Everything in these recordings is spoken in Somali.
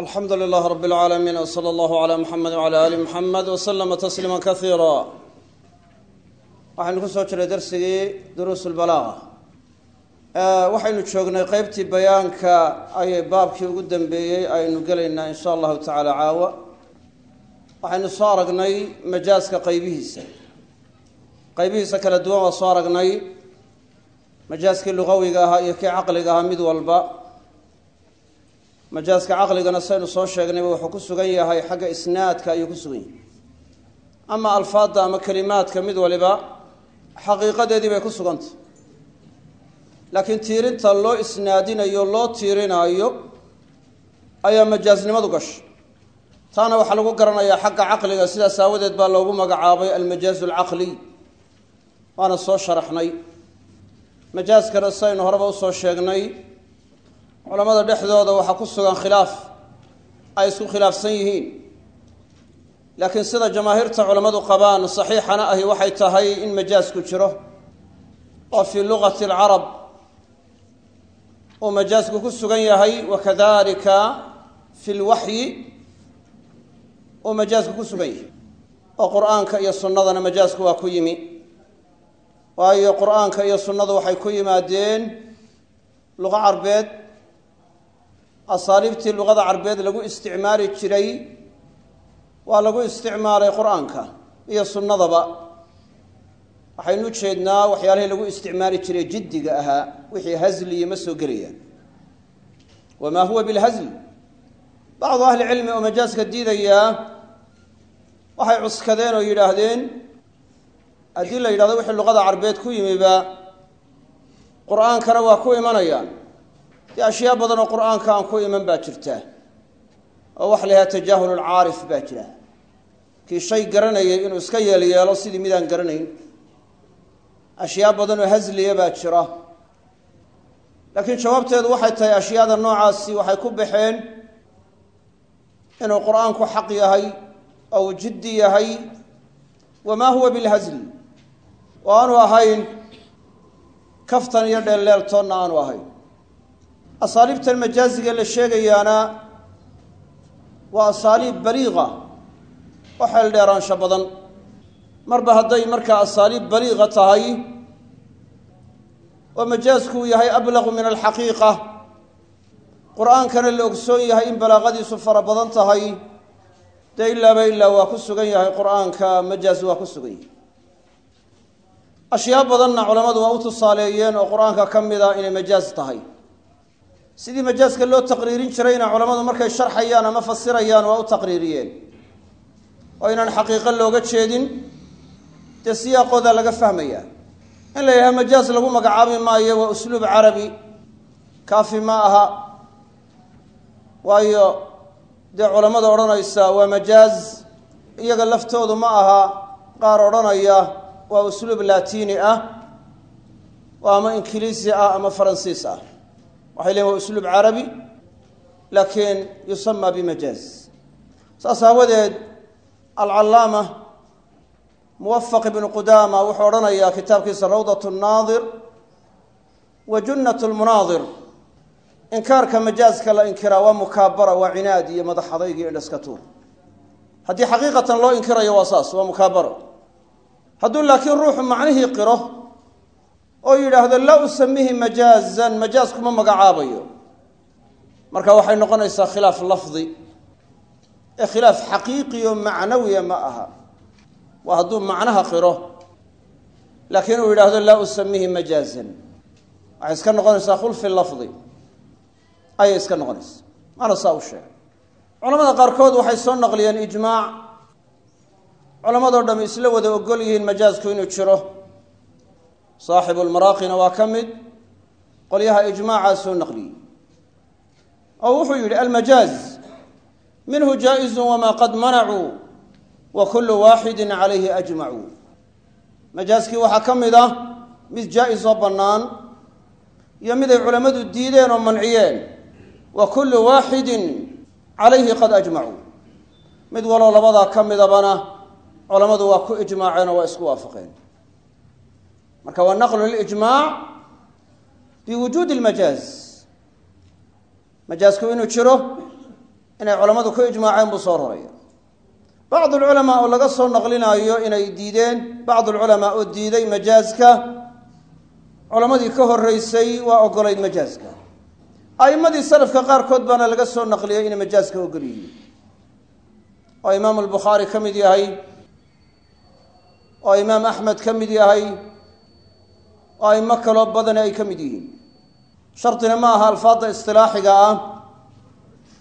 alxamdu lilah rab اlcaalamiin wslى allahu عlى muxamed wعlى ali muxamed wslama tasliima kaiira waxaynu ku soo jiray darsigii duruus اlbalaaga waxaynu joognay qeybtii bayaanka ayay baabkii ugu dambeeyey aynu gelaynaa in sha allahu tacaala caawa waxaynu soo aragnay majaaska qaybihiisa qaybihiisa kala duwan waa soo aragnay majaaskii lugawiga ahaa iyo kii caqliga ahaa mid walba majaaska caqligana saynu soo sheegnayba wuxuu ku sugan yahay xagga isnaadka ayuu ku sugan yahay. Ama alfaadda ama kelimaadka mid waliba xaqiiqadeedii bay ku sugantay laakiin tiirinta loo isnaadinayo loo tiirinaayo ayaa majaasnimadu gashay. Taana waxaa lagu garanayaa xagga caqliga sidaas aawadeed baa loogu magacaabay almajaazu alcaqliy waana soo sharaxnay. Majaaskana saynu horeba u soo sheegnay culamada dhexdooda waxaa ku sugan khilaaf ay isku khilaafsan yihiin. Laakiin sida jamaahiirta culammadu qabaan saxiixana ahi waxay tahay in majaasku jiro. Oo fii luqati alcarab uu majaasku ku sugan yahay wakadalika fi lwaxyi uu majaasku ku sugan yahay. Oo qur'aanka iyo sunnadana majaasku waa ku yimi. Waayo qur'aanka iyo sunnadu waxay ku yimaadeen luqo carbeed asaaliibtii luqada carbeed lagu isticmaali jiray waa lagu isticmaalay qur'aanka iyo sunnadaba. Waxaynu ujeednaa waxyaalihii lagu isticmaali jiray jiddiga ahaa wixii hasliyi ma soo gelayaan. Wamaa huwa bilhasli bacdu ahli cilmi oo majaaska diidayaa waxay cuskadeen oo yidhaahdeen haddii la yidhahdo wixii luqada carbeed ku yimiba qur'aankana waa ku imanayaan dee ashyaa badan oo qur'aanka aan ku iman baa jirta. Oo waxa la yhaha tajaahul lcaarif baa jira. Kii shay garanayay inuu iska yeelyeelo sidii midaan garanayn. Ashyaa badan oo hasliya baa jira. Laakiin jawaabteedu waxay tahay ashyaada noocaasi waxay ku baxeen inuu qur'aanku xaq yahay oo uu jiddi yahay. Wamaa huwa bilhasli oo aanu ahayn kaftan iyo dheelleeltoonna aanu ahayn asaaliibtan majaaziga la sheegayaana waa asaaliib baliiqa oo xeel dheeraansho badan marba hadday markaa asaaliib baliiqa tahay oo majaasku uu yahay ablaqu min alxaqiiqa qur'aankana la ogsoon yahay in balaaqadiisu fara badan tahay dee ilaaba ilaa waa ku sugan yahay qur'aanka majaaz waa ku sugan yahay ashyaa badanna culammadu waa u tusaaleeyeen oo qur'aanka ka mida inay majaaz tahay sidii majaaska loo taqriirin jirayna culammadu markay sharxayaan ama fasirayaan waa u taqriiriyeen. Oo inaan xaqiiqo looga jeedin dee siyaaqooda laga fahmaya. In la yidhaha majaaz lagu magacaabi maayo waa usluub carabi. Kaafi ma aha. Waayo dee culammada odhanaysa waa majaaz iyaga laftoodu ma aha. Qaar odhanaya waa usluub laatiini ah oo ama ingiliisi ah ama faransiis ah waxay leeyiin waa usluub carabi laakiin yusama bimajaaz. Saas aawadeed alcallaama muwafaq ibnu qudaama wuxuu odhanayaa kitaabkiisa rawdat nnaadir wa junnat lmunaadir inkaarka majaaska la inkiraa waa mukaabara waa cinaad iyo madax adayg iyo tuur. Haddii xaqiiqatan loo inkirayo waa saas waa mukaabaro. Hadduu laakiin ruuxu macnihii qiro oo yidhaahdo laa usamihi majaazan majaaz kuma magacaabayo. Marka waxay noqonaysaa khilaaf lafdi. Ee khilaaf xaqiiqiyo macnawiya ma aha. Waa hadduu macnaha qiro. Laakiin uu yidhaahdo laa usamihi majaazan. Waxay iska noqonaysaa khulfi lafdi. Ayay iska noqonaysaa. Maana saa u sheegay. Culamada qaarkood waxay soo naqliyeen ijmaac culamadoo dham isla wada ogol yihiin majaazku inuu jiro saaxibu lmaraaqina waa ka mid qolyaha ijmaacaa soo naqliyey. Oo wuxuu yidhi almajaaz minhu jaa'izu wamaa qad manacuu wa kullu waaxidin calayhi ajmacuu. Majaaskii waxaa ka mid ah mid jaa-is oo bannaan iyo mid ay culammadu diideen oo manciyeen. Wa kullu waaxidin calayhi qad ajmacuu. Mid waloo labadaa ka midabana culammadu waa ku ijmaaceen oo waa isku waafaqeen marka waa naqlu lilijmaac biwujuudi lmajaaz majaasku inuu jiro inay culammadu ku ijmaaceen buu soo raraya. Bacd alculamaa oo laga soo naqlinaayo inay diideen bacd alculamaa oo diiday majaaska culammadii ka horreysay waa ogolayd majaaska a'immadii salafka qaarkood baana laga soo naqliyey inay majaaska ogol yihiin oo imaamu albukhaari ka mid yahay oo imaam axmed ka mid yahay oo a'imo kaloo badani ay ka mid yihiin. Shardina ma aha alfaadda istilaaxiga ah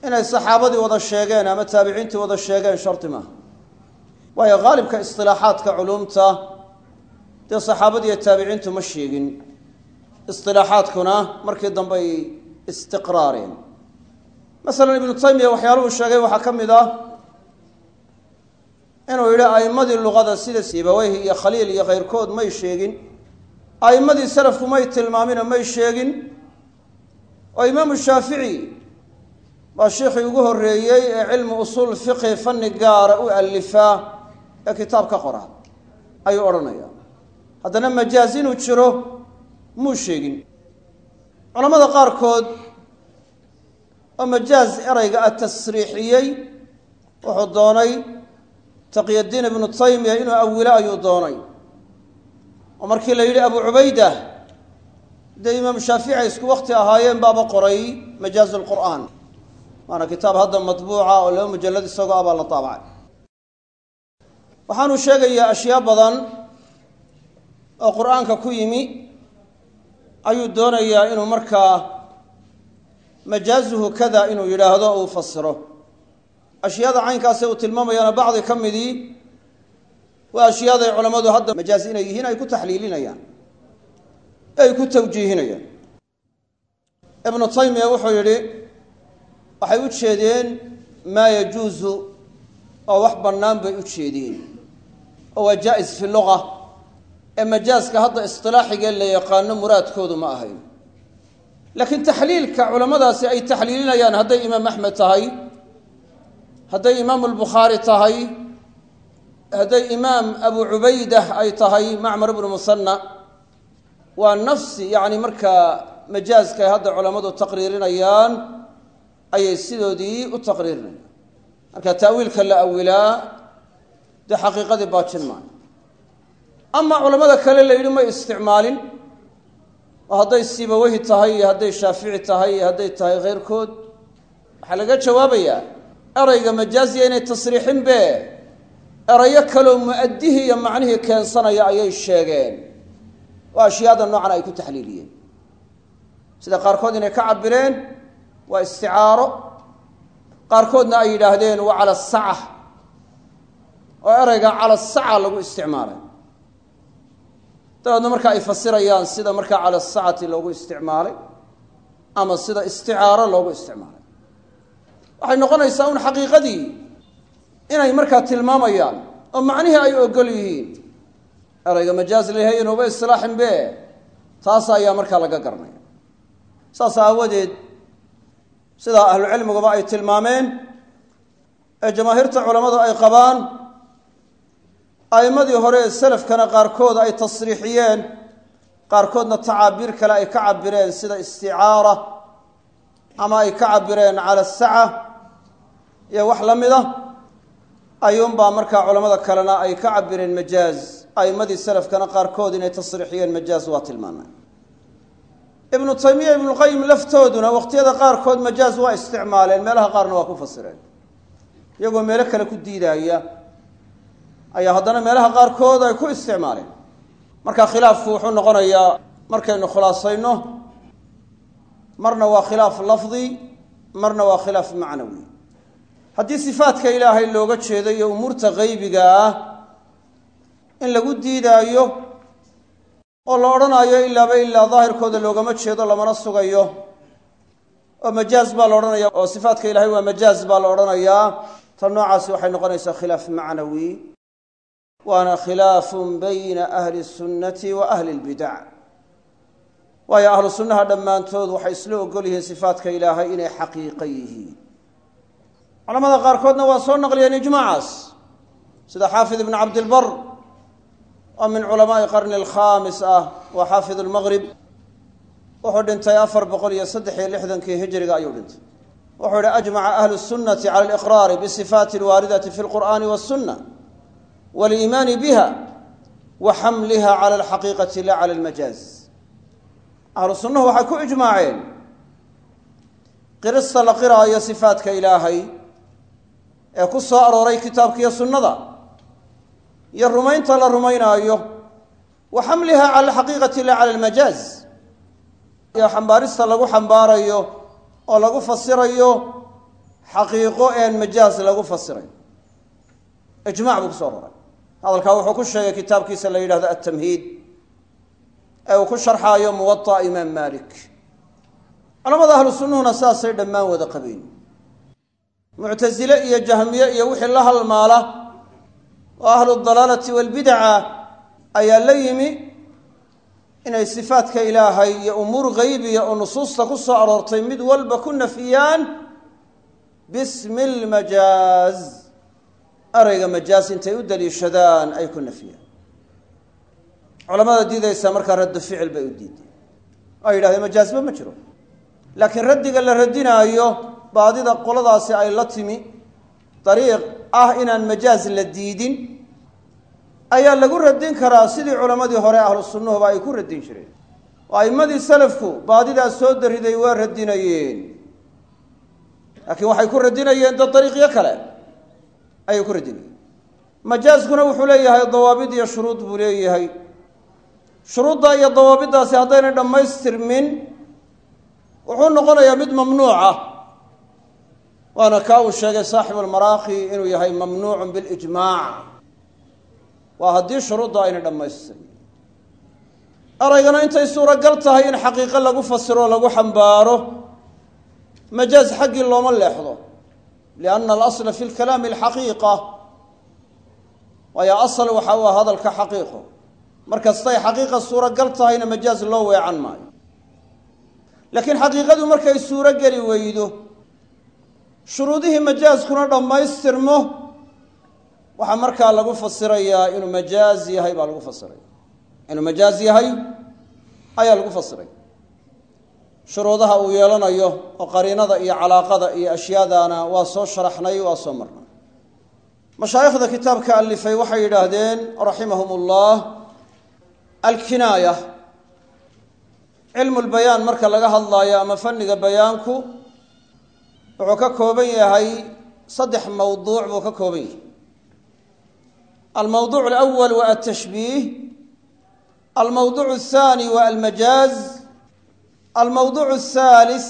inay saxaabadii wada sheegeen ama taabiciintii wada sheegeen shardi maaha waayo haalibka istilaaxaadka culumta dee saxaabadiiyo taabiciintu ma sheegin. Istilaaxaadkuna markii dambe ay istiqraareen. Masalan ibnu taymiya waxyaaluhu sheegay waxaa ka mid ah inuu yidhi a'immadii luqada sida sibaweyhi iyo khaliil iyo keyrkood may sheegin a'immadii salafku may tilmaaminoo may sheegin oo imaamu shaafici waa sheikhii ugu horreeyey ee cilmu usuul fiqhi fanni gaara u allifaa ee kitaab ka qora ayuu odhanaya haddana majaaz inuu jiro muu sheegin. Culammada qaarkood oo majaaz erayga a tasriixiyey wuxuu doonay taqyadiin ibnu taymiya inuu awilo ayuu doonay oo markii la yidhi abu cubayda dee imaam shaafici ay isku wakti ahaayeen baaba qoray majaazu lqur'aan waana kitaab hadda matbuuca oo laba mujallad isagoo ah la taabacay waxaanu sheegayaa ashyaa badan oo qur'aanka ku yimi ayuu doonayaa inuu markaa majaazuhu kada inuu yidhaahdo uu fasiro ashyaada caynkaase uu tilmaamayaana bacdi ka midii waa ashyaaday culammadu hadda majaaz inay yihiin ay ku taxliilinayaan ay ku tawjiihinayaan. Ibnu taymiya wuxuu yidhi waxay u jeedeen maa yajuusu oo wax bannaan bay u jeedeen. Oo waa jaa-is fi luga ee majaaska hadda istilaaxigee la yaqaano muraadkoodu ma ahayn. Laakiin taxliilka culammadaasi ay taxliilinayaan hadday imaam axmed tahay hadday imaamu albukhaari tahay hadday imaam abu cubayda ay tahay macmar ibnu musanna waa nafsi yacni markaa majaaska ay hadda culammadu taqriirinayaan ayay sidoodii u taqriirinayaan. Marka taawiilka la awilaa dee xaqiiqadii baajin maayo ama culamada kale la yidhi may isticmaalin. Oo hadday sibawehi tahay iyo hadday shaafici tahay iyo hadday tahay keyrkood waxaa laga jawaabayaa erayga majaaziya inay tasriixin be erayo kaloo mu'addihii iyo macnihii keensanaya ayay sheegeen. Oo ashyaada noocan ay ku taxliiliyeen. Sida qaarkood inay ka cabireen waa isticaaro. Qaarkoodna ay yidhaahdeen waa cala saca oo erayga cala saca lagu isticmaalay. Dabeedna marka ay fasirayaan sida markaa cala sacati loogu isticmaalay ama sida isticaaro loogu isticmaalay. Waxay noqonaysaa un xaqiiqadii inay markaa tilmaamayaan oo macnihii ay ogol yihiin. Erayga majaaz layahay inuuba isilaaxin be taas ayaa markaa laga garanaya saas aawadeed sidaa ahlucilmiguba ay tilmaameen ee jamaahiirta culammadu ay qabaan a'immadii hore ee selafkana qaarkood ay tasriixiyeen qaarkoodna tacaabiir kale ay ka cabireen sida isticaara ama ay ka cabireen cala saca iyo wax la mid a ayuunbaa markaa culammada kalena ay ka cabireen majaaz a'immadii selafkana qaarkood inay tasriixiyeen majaaz waa tilmaanay ibnu taymiya ibnuqayim laftooduna waqtiyada qaarkood majaaz waa isticmaaleen meelaha qaarna waa ku fasireen. Iyagoo meelo kale ku diidaaya ayaa haddana meelaha qaarkood ay ku isticmaaleen. Marka khilaafku wuxuu noqonayaa markaynu khulaasayno marna waa khilaaf lafdi marna waa khilaaf macnawi haddii sifaadka ilaahay looga jeedo iyo umuurta qaybiga ah in lagu diidaayo oo la odhanaayo ilaaba ilaa daahirkooda loogama jeedo lamana sugayo. Oo majaaz baa la odhanaya oo sifaadka ilahay waa majaaz baa la odhanayaa. Tan noocaasi waxay noqonaysaa khilaaf macnawi. Waana khilaafun bayna ahli sunnati wa ahli lbidac waayo ahlu sunnaha dhammaantood waxay isla ogol yihiin sifaadka ilaahay inay xaqiiqo yihiin culamada qaarkoodna waa soo naqliyeen ijmaacaas sida xaafid ibnu cabdilbar oo min culamaai qarni alkhaamis ah waa xaafid almaqrib wuxuu dhintay afar boqol iyo saddex iyo lixdankii hijriga ayuu dhintay. Wuxuu yidhi ajmaca ahlu sunnati cala aliqraari bisifaati alwaaridati fi lqur'aani wasunna waliimaani biha wa xamliha cala alxaqiiqati la cala almajaaz. Ahlu sunnahu waxay ku ijmaaceen qirista la qiraayo sifaatka ilaahay ee ku soo arooray kitaabkiiyo sunnada iyo rumaynta la rumaynaayo wa xamliha cala alxaqiiqati la cala almajaaz iyo xambaarista lagu xambaarayo oo lagu fasirayo xaqiiqo een majaaz lagu fasirayo ijmac buu kuso aroray hadalkaa wuxuu ku sheegay kitaabkiisa la yidhahdo altamhiid ee uu ku sharxaayo muwaطa imaam malik culamada ahlu sunnuhuna saasay dhammaan wada qabeen muctasile iyo jahmiye iyo wixii la halmaala oo ahlu dalaalati walbidaca ayaa la yimi inay sifaadka ilaahay iyo umuur geybiya oo nusuusta ku soo aroortay mid walba ku nafiyaan bismi lmajaaz ereyga majaaz intay u daliishadaan ay ku nafiyaan culamada diidaysa markaa raddu ficil bay u diideen. Oo yidhahdeen majaazba ma jiro. Laakiin raddiga la radinaayo baadida qoladaasi ay la timi dariiq ah inaan majaaz la diidin ayaa lagu radin karaa sidii culammadii hore ahlu sunnuhuba ay ku radin jireen. Oo a'immadii salafku baadidaas soo dariday waa radinayeen laakiin waxay ku radinayeen dad dariiqyo kale ayay ku radinayeen majaaskuna wuxuu leeyahay dawaabid iyo shuruud buu leeyahay. Shuruudda iyo dawaabiddaasi haddaynay dhammaystirmin wuxuu noqonayaa mid mamnuuca waana kaa uu sheegay saaxibu almaraaqi inuu yahay mamnuucun bilijmaac. Waa haddii shuruudda aynay dhammaystirmin eraygana intay suuragal tahay in xaqiiqo lagu fasiro o lagu xambaaro majaaz xaggii looma leexdo. Lianna alasla fi lkalaami alxaqiiqa. Waayo asal waxa u ah hadalka xaqiiqo. Markastay xaqiiqa suuragal tahayna majaaz loo weecan maayo. Laakiin xaqiiqadu markay suuro geli weydo shuruudihii majaaskuna dhammaystirmo. Waxaa markaa lagu fasirayaa inuu majaaz yahay baa lagu fasiraya inuu majaaz yahay ayaa lagu fasiraya shuruudaha uu yeelanayo oo qariinada iyo calaaqada iyo ashyaadana waa soo sharaxnay waa soo marnay. Mashaayikhda kitaabka alifay waxay yidhaahdeen raximahum ullah alkinaaya cilmu lbayaan marka laga hadlaayo ama fanniga bayaanku wuxuu ka kooban yahay saddex mawduuc buu ka kooban yahay. Almawduuc alawal waa altashbiih almawduuc athani waa almajaaz almawduuc athaalis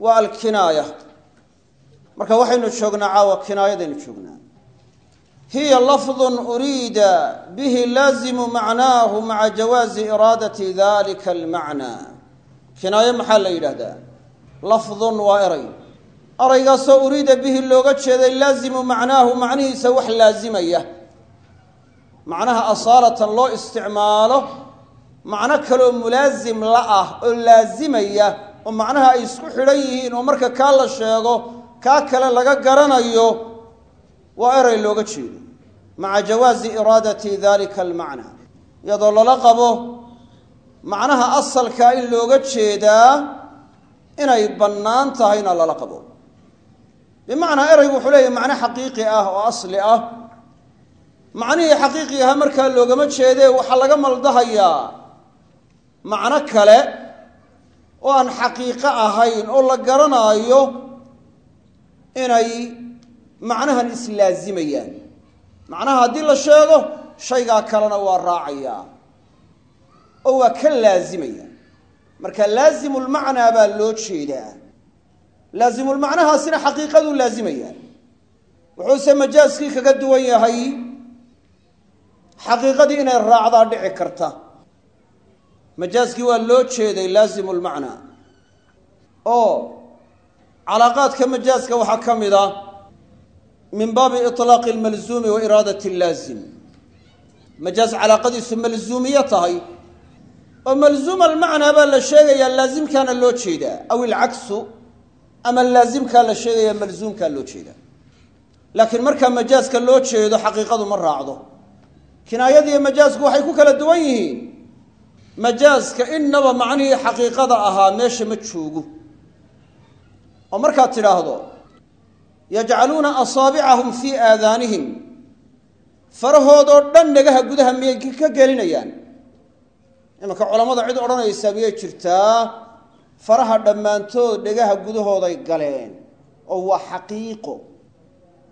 waa alkinaaya. Marka waxaynu joognaa caawa kinaayadaynu joognaa. Hiya lafdun uriida bihi laazimu macnaahu maca jawaazi iraadati dalika almacnaa. Kinaayo maxaa la yidhaahdaa? Lafdun waa eray eraygaasoo uriida bihi looga jeeday laazimu macnaahu macnihiisa wax laazimaya. Macnaha asaalatan loo isticmaalo macno kaleoo mulaasim la ah oo laazimaya oo macnaha ay isku xidhan yihiin oo marka kaa la sheego kaa kale laga garanayo waa eray looga jeedo. Maca jawaazi iraadati dalika almacna. Iyadoo lala qabo macnaha asalkaa in looga jeedaa inay bannaan tahayna lala qabo bimacnaa eraygu wuxuu leeyahy macno xaqiiqi ah oo asli ah. Macnihii xaqiiqi ahaa markaa loogama jeedee waxaa laga maldahayaa macno kale oo aan xaqiiqo ahayn oo la garanaayo inay macnahan islaazimayaan macnaha haddii la sheego shaygaa kalena waa raacayaa oo waa ka laazimaya marka laazimulmacnaa baa loo jeedaa laazimulmacnahaasina xaqiiqaduu laazimaya wuxuuse majaaskii kaga duwan yahay xaqiiqadii inay raacdaa dhici karta majaaskii waa loo jeeday laazimulmacnaa oo calaaqaadka majaaska waxaa ka mid a min baabi iطlaaqi اlmalzuumi wa iraadat اllaazim majaaz calaaqadiisu malzuumiye tahay oo malzuuma almacnaa baa la sheegayaa laazimkaana loo jeedaa aw ilcaksu ama laazimkaa la sheegaya malzuumkaa loo jeedaa. Laakiin markaa majaaska loo jeedo xaqiiqadu ma raacdo. Kinaayadiiyo majaasku waxay ku kala duwan yihiin. Majaaska inaba macnihii xaqiiqada ahaa meesha ma joogo. Oo markaad tidhaahdo yajcaluuna asaabicahum fii aadaanihim. Farahoodoo dhan dhagaha gudaha miyay ka gelinayaan. Imanka culammada cid odhanaysaa miyay jirtaa faraha dhammaantood dhegaha gudahooday galeen oo waa xaqiiqo.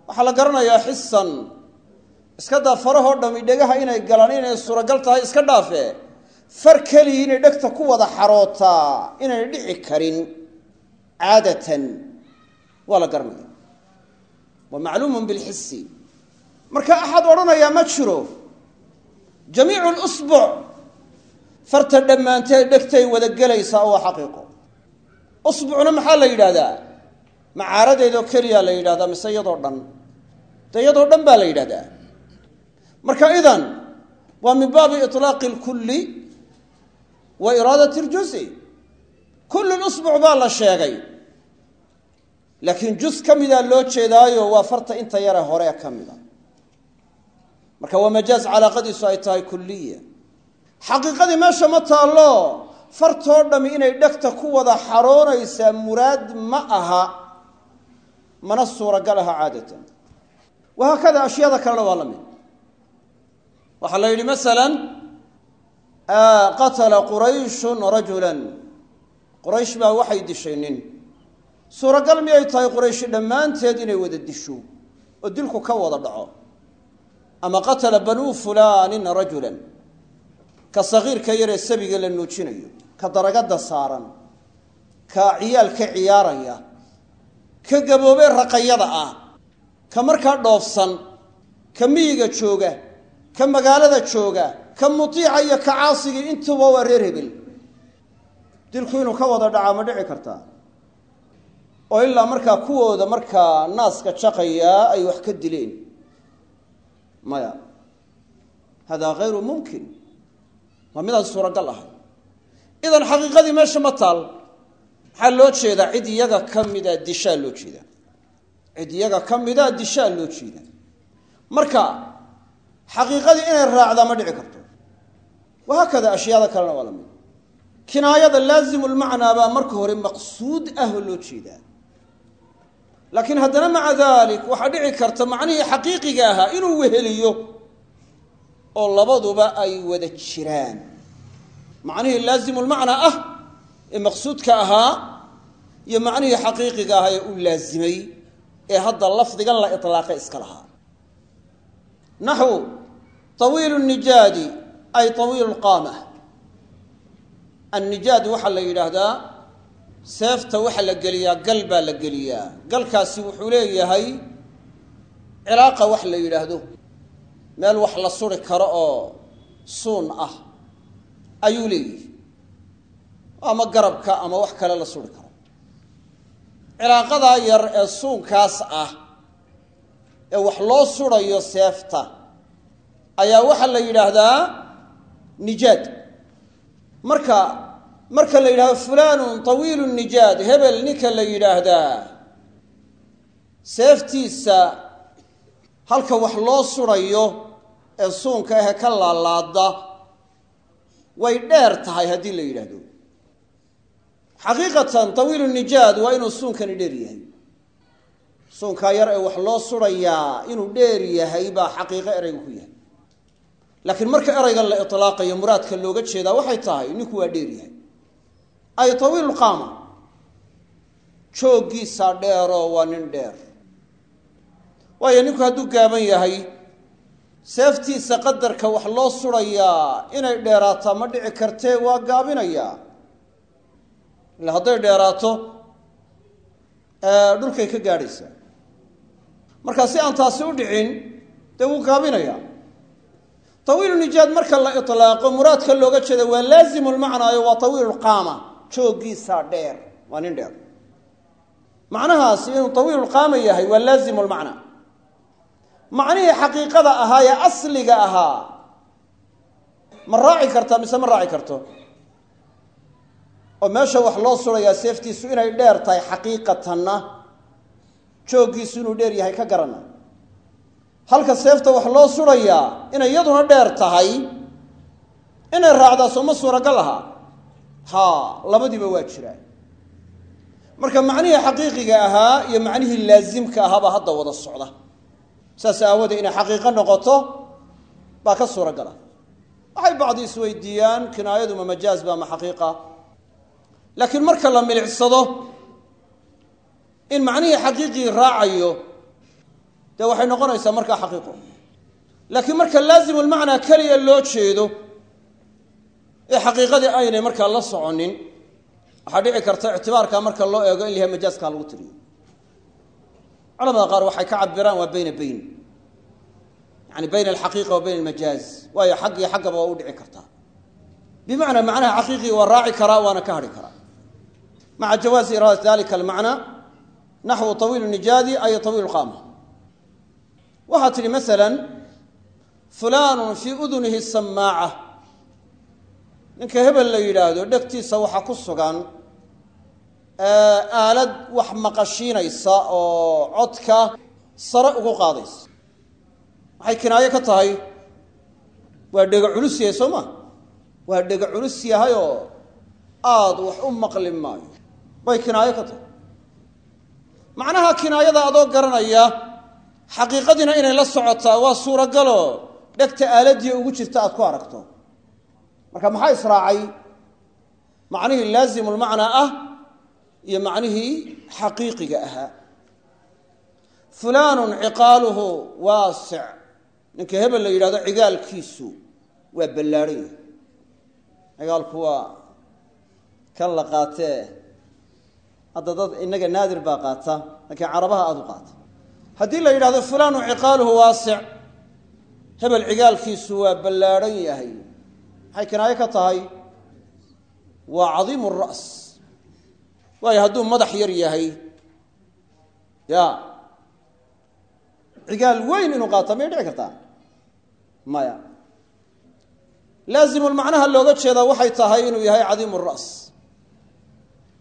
Waxaa la garanayaa xisan iska daa farahoo dhami dhegaha inay galaan inay suuragal tahay iska dhaafee far keligii inay dhegta ku wada xarootaa inaynay dhici karin. Caadatan waa la garanaya waa macluumun bilxisi marka axad odhanayaa ma jiro. Jamiicu lusbuc farta dhammaanteed dhegtay wada gelaysaa oo waa xaqiiqo usbucna maxaa la yidhaahdaa? Macaaradeedoo keliya la yidhahdaa mise iyadoo dhan? De iyadoo dhan baa la yidhahdaa marka idan waa min baabi ilaaqi lkulli wa iraadat اljuzi kulli usbuc baa la sheegay. Laakiin jus ka midaa loo jeedaayo waa farta inta yare hore ka mida. Marka waa majaaz calaaqadiisu ay tahay kulliya. Xaqiiqadii meesha ma taallo fartoo dhami inay dhegta ku wada xaroonaysaa muraad ma aha mana suuragal aha caadatan. Wahaakada ashyaada kalena waa la mid. Waxaa la yidhi masalan qatala qurayshun rajulan. Quraysh baa waxay dishay nin. Suuragal miyay tahay qurayshi dhammaanteed inay wada disho oo dilku ka wada dhaco. Ama qatala banuu fulaanin rajulan. Ka sagiirka yaree sabiga la nuujinayo ka daragada saaran ka ciyaalka ciyaaraya ka gaboobee raqayada ah ka markaa dhoofsan ka miyiga jooga ka magaalada jooga ka mutiica iyo ka caasigii intuba waa reer hebel. Dilku inuu ka wada dhacaa ma dhici kartaa? Oo ilaa markaa kuwooda markaa naaska jaqayaa ay wax ka dileen. Maya hada hayru mumkin? Waa midaan suuragal ahay idan xaqiiqadii meesha ma taal maxaa loo jeedaa cid iyaga ka mida dishaa loo jeedaa. Cid iyaga ka mida dishaa loo jeedaa. Marka xaqiiqadii inay raacdaa ma dhici karto. Wahaakada ashyaada kalena waa la mid. Kinaayada laazimu lmacnaa baa marka hore maqsuud ah oo loo jeedaa. Laakiin haddana maca dalik waxaa dhici karta macnihii xaqiiqiga ahaa inuu weheliyo oo labaduba ay wada jiraan macnihii laazimu lmacnaa ah ee maqsuudka ahaa iyo macnihii xaqiiqiga ahaa ee u laazimay ee hadda lafdigan la ilaaqay iska lahaa. Naxwu tawiilu nijaadi ay tawiilu lqaama annijaad waxaa la yidhaahdaa seefta waxaa la geliyaa gal baa la geliyaa. Galkaasi wuxuu leeyahay cilaaqa wax la yidhaahdo. Meel wax la suri karo oo suun ah ayuu leeyahay. Ama garabka ama wax kale la suri karo. Cilaaqadaa yar ee suunkaas ah ee wax loo surayo seefta ayaa waxaa la yidhaahdaa nijaad. Marka marka la yidhahdo fulanun tawiilu nijaad hebel ninka la yidhaahdaa seeftiisa halka wax loo surayo ee suunka ahe ka laalaada way dheer tahay haddii la yidhaahdo. Xaqiiqatan tawiilu nijaad waa inuu suunkani dheer yahay. Suunkaa yar ee wax loo surayaa inuu dheer yahay baa xaqiiqo ereyga ku yahay. Laakiin marka ereygan la ilaaqayo muraadka looga jeedaa waxay tahay ninku waa dheer yahay. Ay tawiilu qaama. Jooggiisaa dheeroo waa nin dheer. Waayo ninku hadduu gaaban yahay seeftiisa qadarka wax loo surayaa inay dheeraataa ma dhici kartee waa gaabinayaa ila hadday dheeraato dhulkay ka gaadhaysaa marka si aan taasi u dhicin dee wuu gaabinayaa tawiilu nijaad marka la ilaaqo muraadka looga jeeda waa laazimu lmacnaayo waa tawiilu qaama. Jooggiisaa dheer waa nin dheer. Macnahaasi inuu tawiilu qaama yahay waa laazimu macnihii xaqiiqada ahaa ee asliga ahaa. Ma raaci kartaa mise ma raaci karto? Oo meesha wax loo surayaa seeftiisu inay dheer tahay xaqiiqatanna. Jooggiisu inuu dheer yahay ka garana halka seefta wax loo surayaa inay iyaduna dheer tahay inay raacdaa sooma suuragal ahaa haa labadiiba waa jiraan marka macnihii xaqiiqiga ahaa iyo macnihii laasimka ahaabaa hadda wada socda saas aawoodee inay xaqiiqo noqoto baa ka suura gala waxay bacdi isweydiiyaan kinaayadu ma majaaz ba ma xaqiiqa. Laakiin marka la milicsado in macnihii xaqiiqii raacayo dee waxay noqonaysaa markaa xaqiiqo. Laakiin marka laazimulmacnaa keliya loo jeedo ee xaqiiqadii aynay markaa la soconin waxaa dhici karta ictibaarkaa marka loo eego in la yahay majaaskaa lagu tiriyo. Culamada qaar waxay ka cabiraan waa bayna bayn yani bayna alxaqiiqa wa bayna almajaaz waayo xag iyo xaggaba waa u dhici kartaa bimacnaa macnaha xaqiiqii waa raaci karaa waana ka hadhi karaa maca jawaazi iraadat dalika almacna naxwu tawiil nijaadi ay tawiil qaama waxaa tidhi maala fulaanu fii udunihi samaaca ninka hebel la yidhaahdo dhegtiisa waxaa ku sugan aalad wax maqashiinaysa oo codka sare ugu waxay kinaayo ka tahay? Waa dhega culus yahay soo ma? Waa dhega culus yahayoo aada wax u maqli maayo. Bay kinaayo ka tahay. Macnaha kinaayada adoo garanaya xaqiiqadiina inay la socotaa waa suuragaloo dhegta aaladii ugu jirta aad ku aragto. Marka maxaa israacay? Macnihii laazimulmacnaa ah iyo macnihii xaqiiqiga ahaa. Fulaanun ciqaaluhu waasic ninka hebel la yidhahdo cigaalkiisu waa ballaadhan yahay. Cigaalku waa kan la qaatee. Hadda dad innaga naadir baa qaata laakiin carabaha aada u qaata. Haddii la yidhahdo fulaanu ciqaaluhu waasic hebel cigaalkiisu waa ballaadhan yahay. Maxay kinaayo ka tahay? Waa cadiimu ra's waayo hadduu madax yar yahay ya cigaal weyn inuu qaata miyay dhici kartaa maya. Laazimulmacnaha looga jeedaa waxay tahay inuu yahay cadiimu ra's.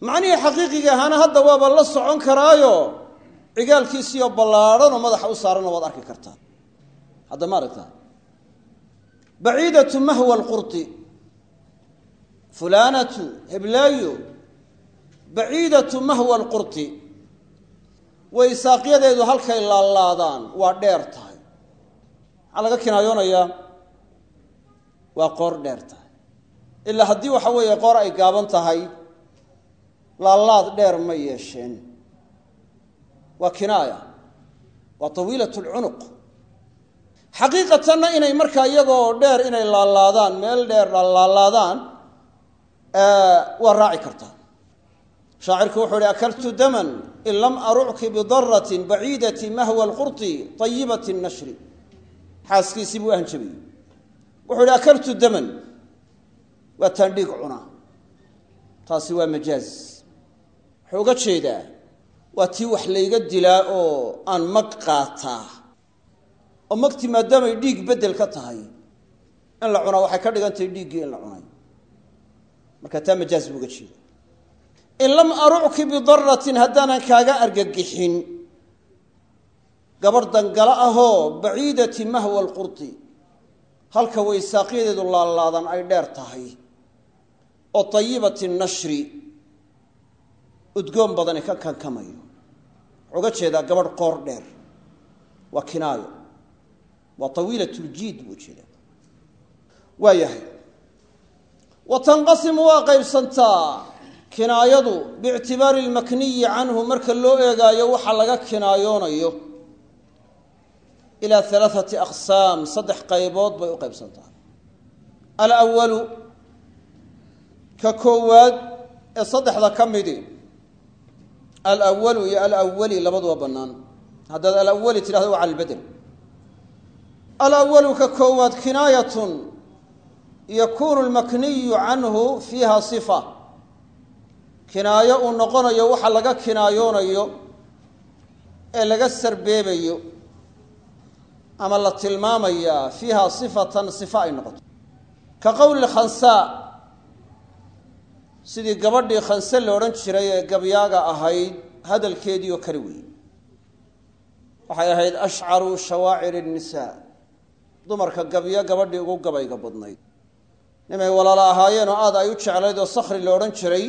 Macnihii xaqiiqiga ahaana hadda waaba la socon karaayo cigaalkiisiioo ballaadhan oo madaxa u saaranoo waad arki kartaa hadda ma aragtaa? Baciidatu mahwa alqurti. Fulaanatu heblaayo. Baciidatu mahwa alqurti. Waysaaqyadeedu halkay laalaadaan waa dheer tahay maxaa laga kinaayoonayaa waa qoor dheer tahay. Ilaa haddii waxa weeye qoor ay gaaban tahay laalaad dheer ma yeesheen. Waa kinaaya. Waa tawiilat lcunuq xaqiiqatanna inay markaa iyagoo dheer inay laalaadaan meel dheer laalaadaan waa raaci kartaa shaacirku wuxuu ihi akaltu daman in lam arucki bidaratin baciidati mahwa alqurti ayibati nashri xaaskiisii buu ahanjabiyey wuxuu ihi akaltu daman. Waa taandhiig cunaa taasi waa majaaz. Wuxuu uga jeedaa waa tii wax layga dilaa oo aan mag qaataa. Oo magti maadaamay dhiig beddel ka tahay in la cunaa waxay ka dhigan tahay dhiiggii in la cunay. Marka taa majaaz buu uga jeeda in lam arucki bidaratin haddaanan kaaga argagixin gabadh dangala ahoo baciidati mahwa alqurti. Halka waysaaqyadeedu laalaadan ay dheer tahay. Oo tayibati nashri udgoon badani ka kankamayo. Wuxuu uga jeedaa gabadh qoor dheer. Waa kinaayo. Waa tawiilat ljiid buu jeedaa waa yahay. Wa tanqasimu waa qaybsantaa kinaayadu biictibaari lmakniyi canhu marka loo eegaayo waxa laga kinaayoonayo ilaa alaaati aqsaam saddex qaybood bay u qaybsantaa alawalu ka koowaad ee saddexda ka midi alawalu iyo alawali labaduba bannaan haddaad alawali tidhahdo waa cala lbedel alawalu ka koowaad kinaayatun yakunu lmakniyu canhu fiiha sifa kinaayo uu noqonayo waxa laga kinaayoonayo ee laga sarbeebayo ama la tilmaamayaa fiiha sifatan sifa ay noqoto. Ka qowli khansaa sidii gabadhii khanse la odhan jiray ee gabyaaga ahayd hadalkeedii oo kale weeyey waxay ahayd ashcaru shawaacir innisaa dumarka gabyo gabadhii ugu gabayga badnayd. Nimay walaalo ahaayeenoo aad ay u jeclayd oo sakhri la odhan jiray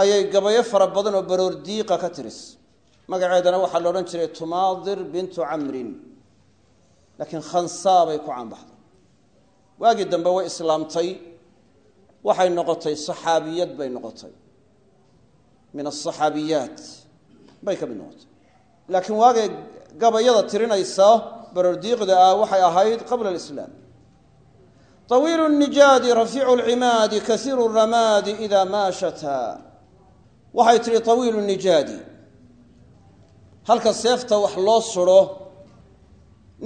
ayay gabayo fara badan oo baroor diiqa ka tiris magaceedana waxaa la odhan jiray tumaadir bintu camrin laakiin khansaa bay ku caanbaxday waagii dambe way islaamtay waxay noqotay saxaabiyad bay noqotay min asaxaabiyaat bay ka mid noqotay laakiin waagay gabayada tirinaysa baroordiiqda ah waxay ahayd qabla alislaam طawiilu الnijaadi rafiicu اlcimaadi kasiiru الramaadi ida maashata waxay tihi طawiilu الnijaadi halka seefta wax loo suro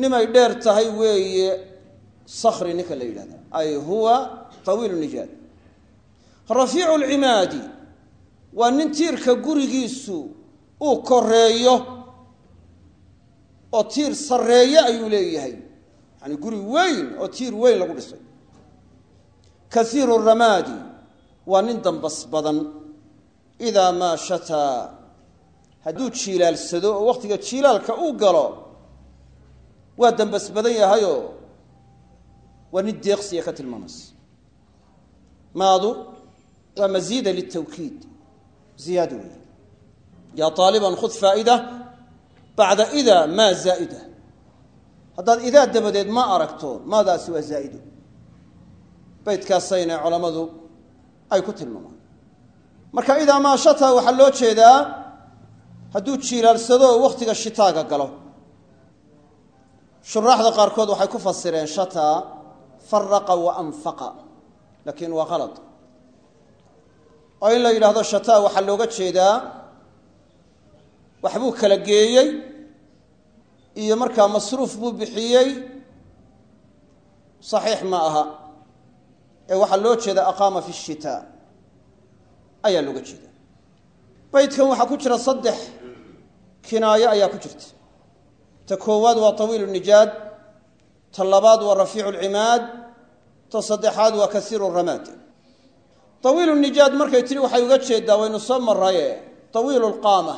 nimay dheer tahay weeye sakri ninka la yidhahda ay huwa tawiil nijaad. Rafiicu lcimaadi waa nin tiirka gurigiisu uu koreeyo oo tiir sarreeye ayuu leeyahay. Yani guri weyn oo tiir weyn lagu dhisay kaiiru ramaadi waa nin dambas badan. Ida ma shataa hadduu jiilaalsado oo wakhtiga jiilaalka uu galo waa dambas badan yahayoo waa nin deeqsiya ka tilmaamaysa maadu waa masiida litawkiid ziyaado wey yaa aaliban khud faa'ida bacda idaa maa zaa'ida. Haddaad idaa dabadeed ma aragto maadaasi waa zaa'ido baydkaasayna culammadu ay ku tilmaamaan. Marka idaa maa shataa waxaa loo jeedaa hadduu jiilaalsado oo wakhtiga shitaaga galo. Shuraaxda qaarkood waxay ku fasireen shataa faraqa wa anfaqa. Laakiin waa qalad oo in la yidhaahdo shataa waxaa looga jeedaa waxbuu kala geeyey iyo markaa masruuf buu bixiyey saxiix ma aha. Ee waxaa loo jeeda aqaama fi shitaa ayaa looga jeeda baydkan waxaa ku jira saddex kinaayo ayaa ku jirta. Ta koowaad waa tawiilu nijaad ta labaad waa rafiicu lcimaad ta saddexaad waa kasiiru ramaad. Tawiilu nijaad markay tiri waxay uga jeedaa waynu soo maraye tawiilu lqaama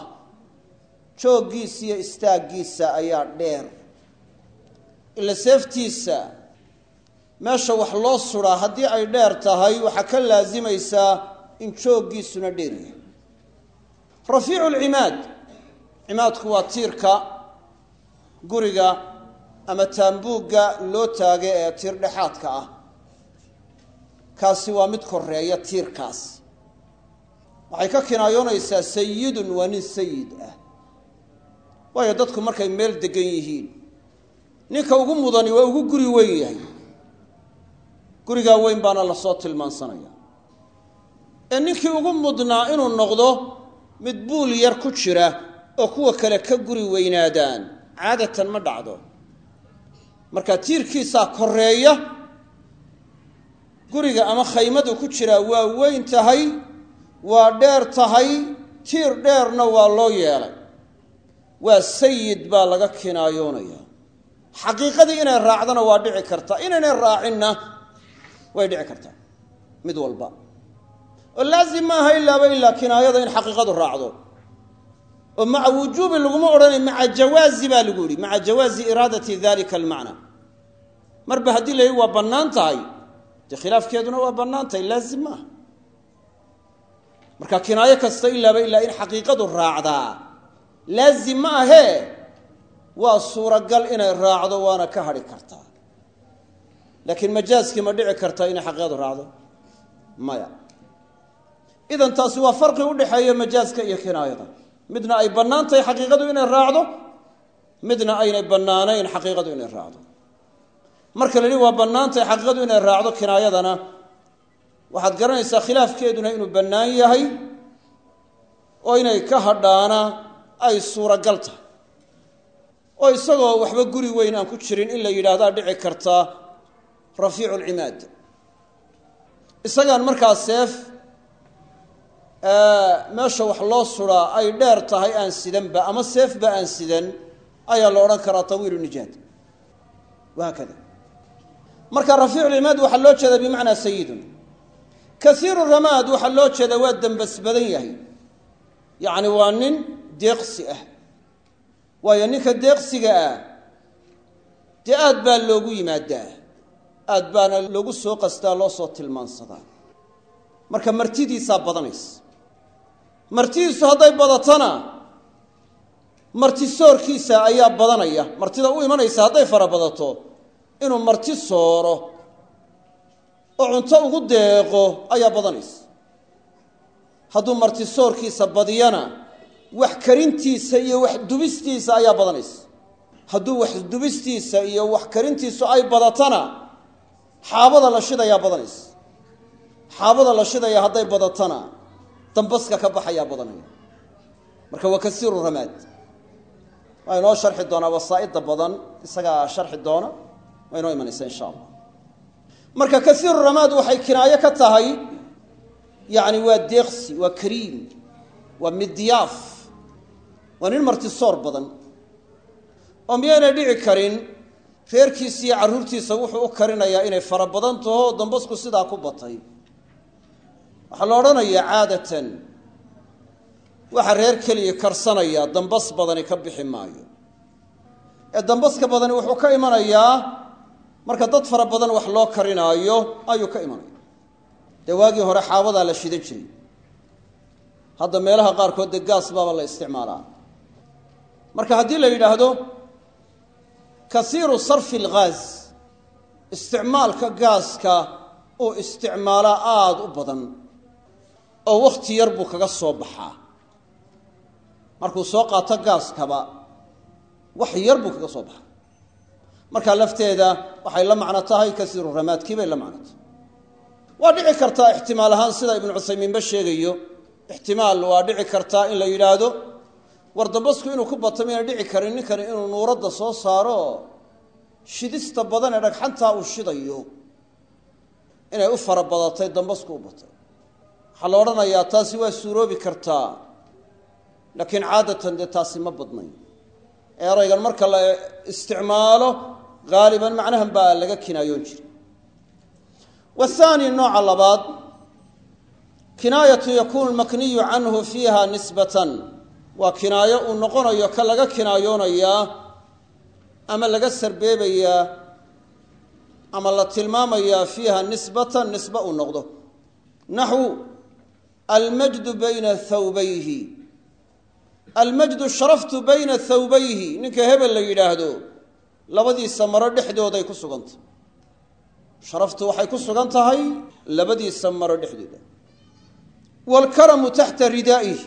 jooggiisa iyo istaaggiisa ayaa dheer. Ila seeftiisa meesha wax loo suraa haddii ay dheer tahay waxaa ka laasimaysaa in jooggiisuna dheer yahay. Rafiicu lcimaad cimaadku waa tiirka guriga ama taambuugga loo taagay ee tiir dhexaadka ah. Kaasi waa mid koreeya tiirkaas. Waxay ka kinaayoonaysaa sayidun waa nin sayid ah. Waayo dadku markay meel degan yihiin ninka ugu mudani waa ugu guri weyn yahay. Gurigaa weyn baana la soo tilmaansanaya. Ee ninkii ugu mudnaa inuu noqdo mid buul yar ku jira oo kuwa kale ka guri weynaadaan caadatan ma dhacdo. Marka tiirkiisaa koreeya guriga ama khaymadu ku jiraa waa weyn tahay waa dheer tahay tiir dheerna waa loo yeelay. Waa sayid baa laga kinaayoonaya. Xaqiiqadii inay raacdana waa dhici kartaa inaynay raacinna way dhici kartaa mid walba. Oo laazim maaha ilaaba ilaa kinaayada in xaqiiqadu raacdo oo maca wujuubi laguma odhanay maca jawaazi baa lagu yihi maca jawaazi iraadati dalika almacna. Marba haddii la yidhi waa bannaan tahay dee khilaafkeeduna waa bannaan tahay laazim maaha marka kinaayo kasta ilaaba ilaa in xaqiiqadu raacdaa. Laazim ma ahee waa suuragal inay raacdo waana ka hadhi kartaa laakiin majaaskii ma dhici kartaa inay xaqiiqadu raacdo. Maya. Idan taasi waa farqi u dhexeeya majaaska iyo kinaayada midna ay bannaan xaqiiqadu inay raacdo midna aynay bannaanayn xaqiiqadu inay raacdo. Marka la yihi waa bannaan xaqiiqadu inay raacdo kinaayadana. Waxaad garanaysaa khilaafkeeduna inuu bannaan yahay oo inay ka hadhaana ay suuragal tahay. Oo isagoo waxba guri weyn aan ku jirin in la yidhaahdaa dhici kartaa rafiicu lcimaad isagaan markaa seef meesha wax loo suraa ay dheer tahay aan sidanba ama seefba aan sidan ayaa la odhan karaa tawiilu nijaad. Wahaakada marka rafiicu lcimaad waxaa loo jeedaa bimacnaa sayidun kaiiru ramaad waxaa loo jeedaa waa dembas badan yahay. Yacni waa nin deeqsi ah. Waayo ninka deeqsiga ah dee aad baa loogu yimaadaa. Aad baana loogu soo qastaa loo soo tilmaansadaa. Marka martidiisaa badanaysa martidiisu hadday badatana martisoorkiisa ayaa badanaya. Martida u imanaysa hadday fara badato inuu marti sooro oo cunto ugu deeqo ayaa badanaysa. Hadduu martisoorkiisa badiyana wax karintiisa iyo wax dubistiisa ayaa badanaysa. Hadduu wax dubistiisa iyo wax karintiisu ay badatana xaabada la shidayaa badanaysa. Xaabada la shidaya hadday badatana dambaska ka baxayaa badanaya marka waa kasiiru ramaad. Waa inoo sharxi doonaa wasaa'ida badan isagaa sharxi doona waa inoo imanaysa insha allah. Marka kasiiru ramaad waxay kinaayo ka tahay yacni waa deeqsi waa kariim waa midyaaf waa nin martisoor badan. Oo miyaynay dhici karin reerkiisa iyo carruurtiisa wuxuu u karinayaa inay fara badan taho dambasku sidaa ku batay waxaa la odhanayaa caadatan. Waxaa reer keliya karsanaya dambas badani ka bixi maayo. Ee dambaska badani wuxuu ka imanayaa marka dad fara badan wax loo karinaayo ayuu ka imanaya. Dee waagii hore xaabadaa la shidan jiray. Hadda meelaha qaarkood dee gaas baaba la isticmaalaa. Marka haddii la yidhaahdo kasiiru sarfi alghaaz isticmaalka gaaska uu isticmaalaa aada u badan oo wakhti yar buu kaga soo baxaa. Markuu soo qaato gaaskaba wax yar buu kaga soo baxaa. Markaa lafteeda waxay la macno tahay kasiiru ramaadkii bay la macno tahay waa dhici kartaa ixtimaal ahaan sida ibnu cuthaymiinba sheegayo. Ixtimaal waa dhici kartaa in la yidhaahdo war dambasku inuu ku bato mayna dhici karin? Ninkani inuu nuuradda soo saaro? Shidista badan ee dhagxantaa uu shidayo. Inay u fara badatay dambasku u batay waxaa la odhanayaa taasi waa suuroobi kartaa laakiin caadatan dee taasi ma badnayn. Eraygan marka la isticmaalo haaliban macnahan baa laga kinaayoon jiray. Wahaani nooca labaad kinaayatu yakuunu lmakniyu canhu fiiha nisbatan. Waa kinaayo uu noqonayo ka laga kinaayoonayaa ama laga sarbeebayaa ama la tilmaamayaa fiiha nisbatan nisbe uu noqdo. Naxwu almajdu bayna thawbayhi. Almajdu sharaftu bayna thawbayhi. Ninka hebel la yidhaahdo labadiisa maro dhexdooday ku sugantah sharaftu waxay ku sugan tahay labadiisa maro dhexdooda. Waalkaramu taxta ridaa'ih.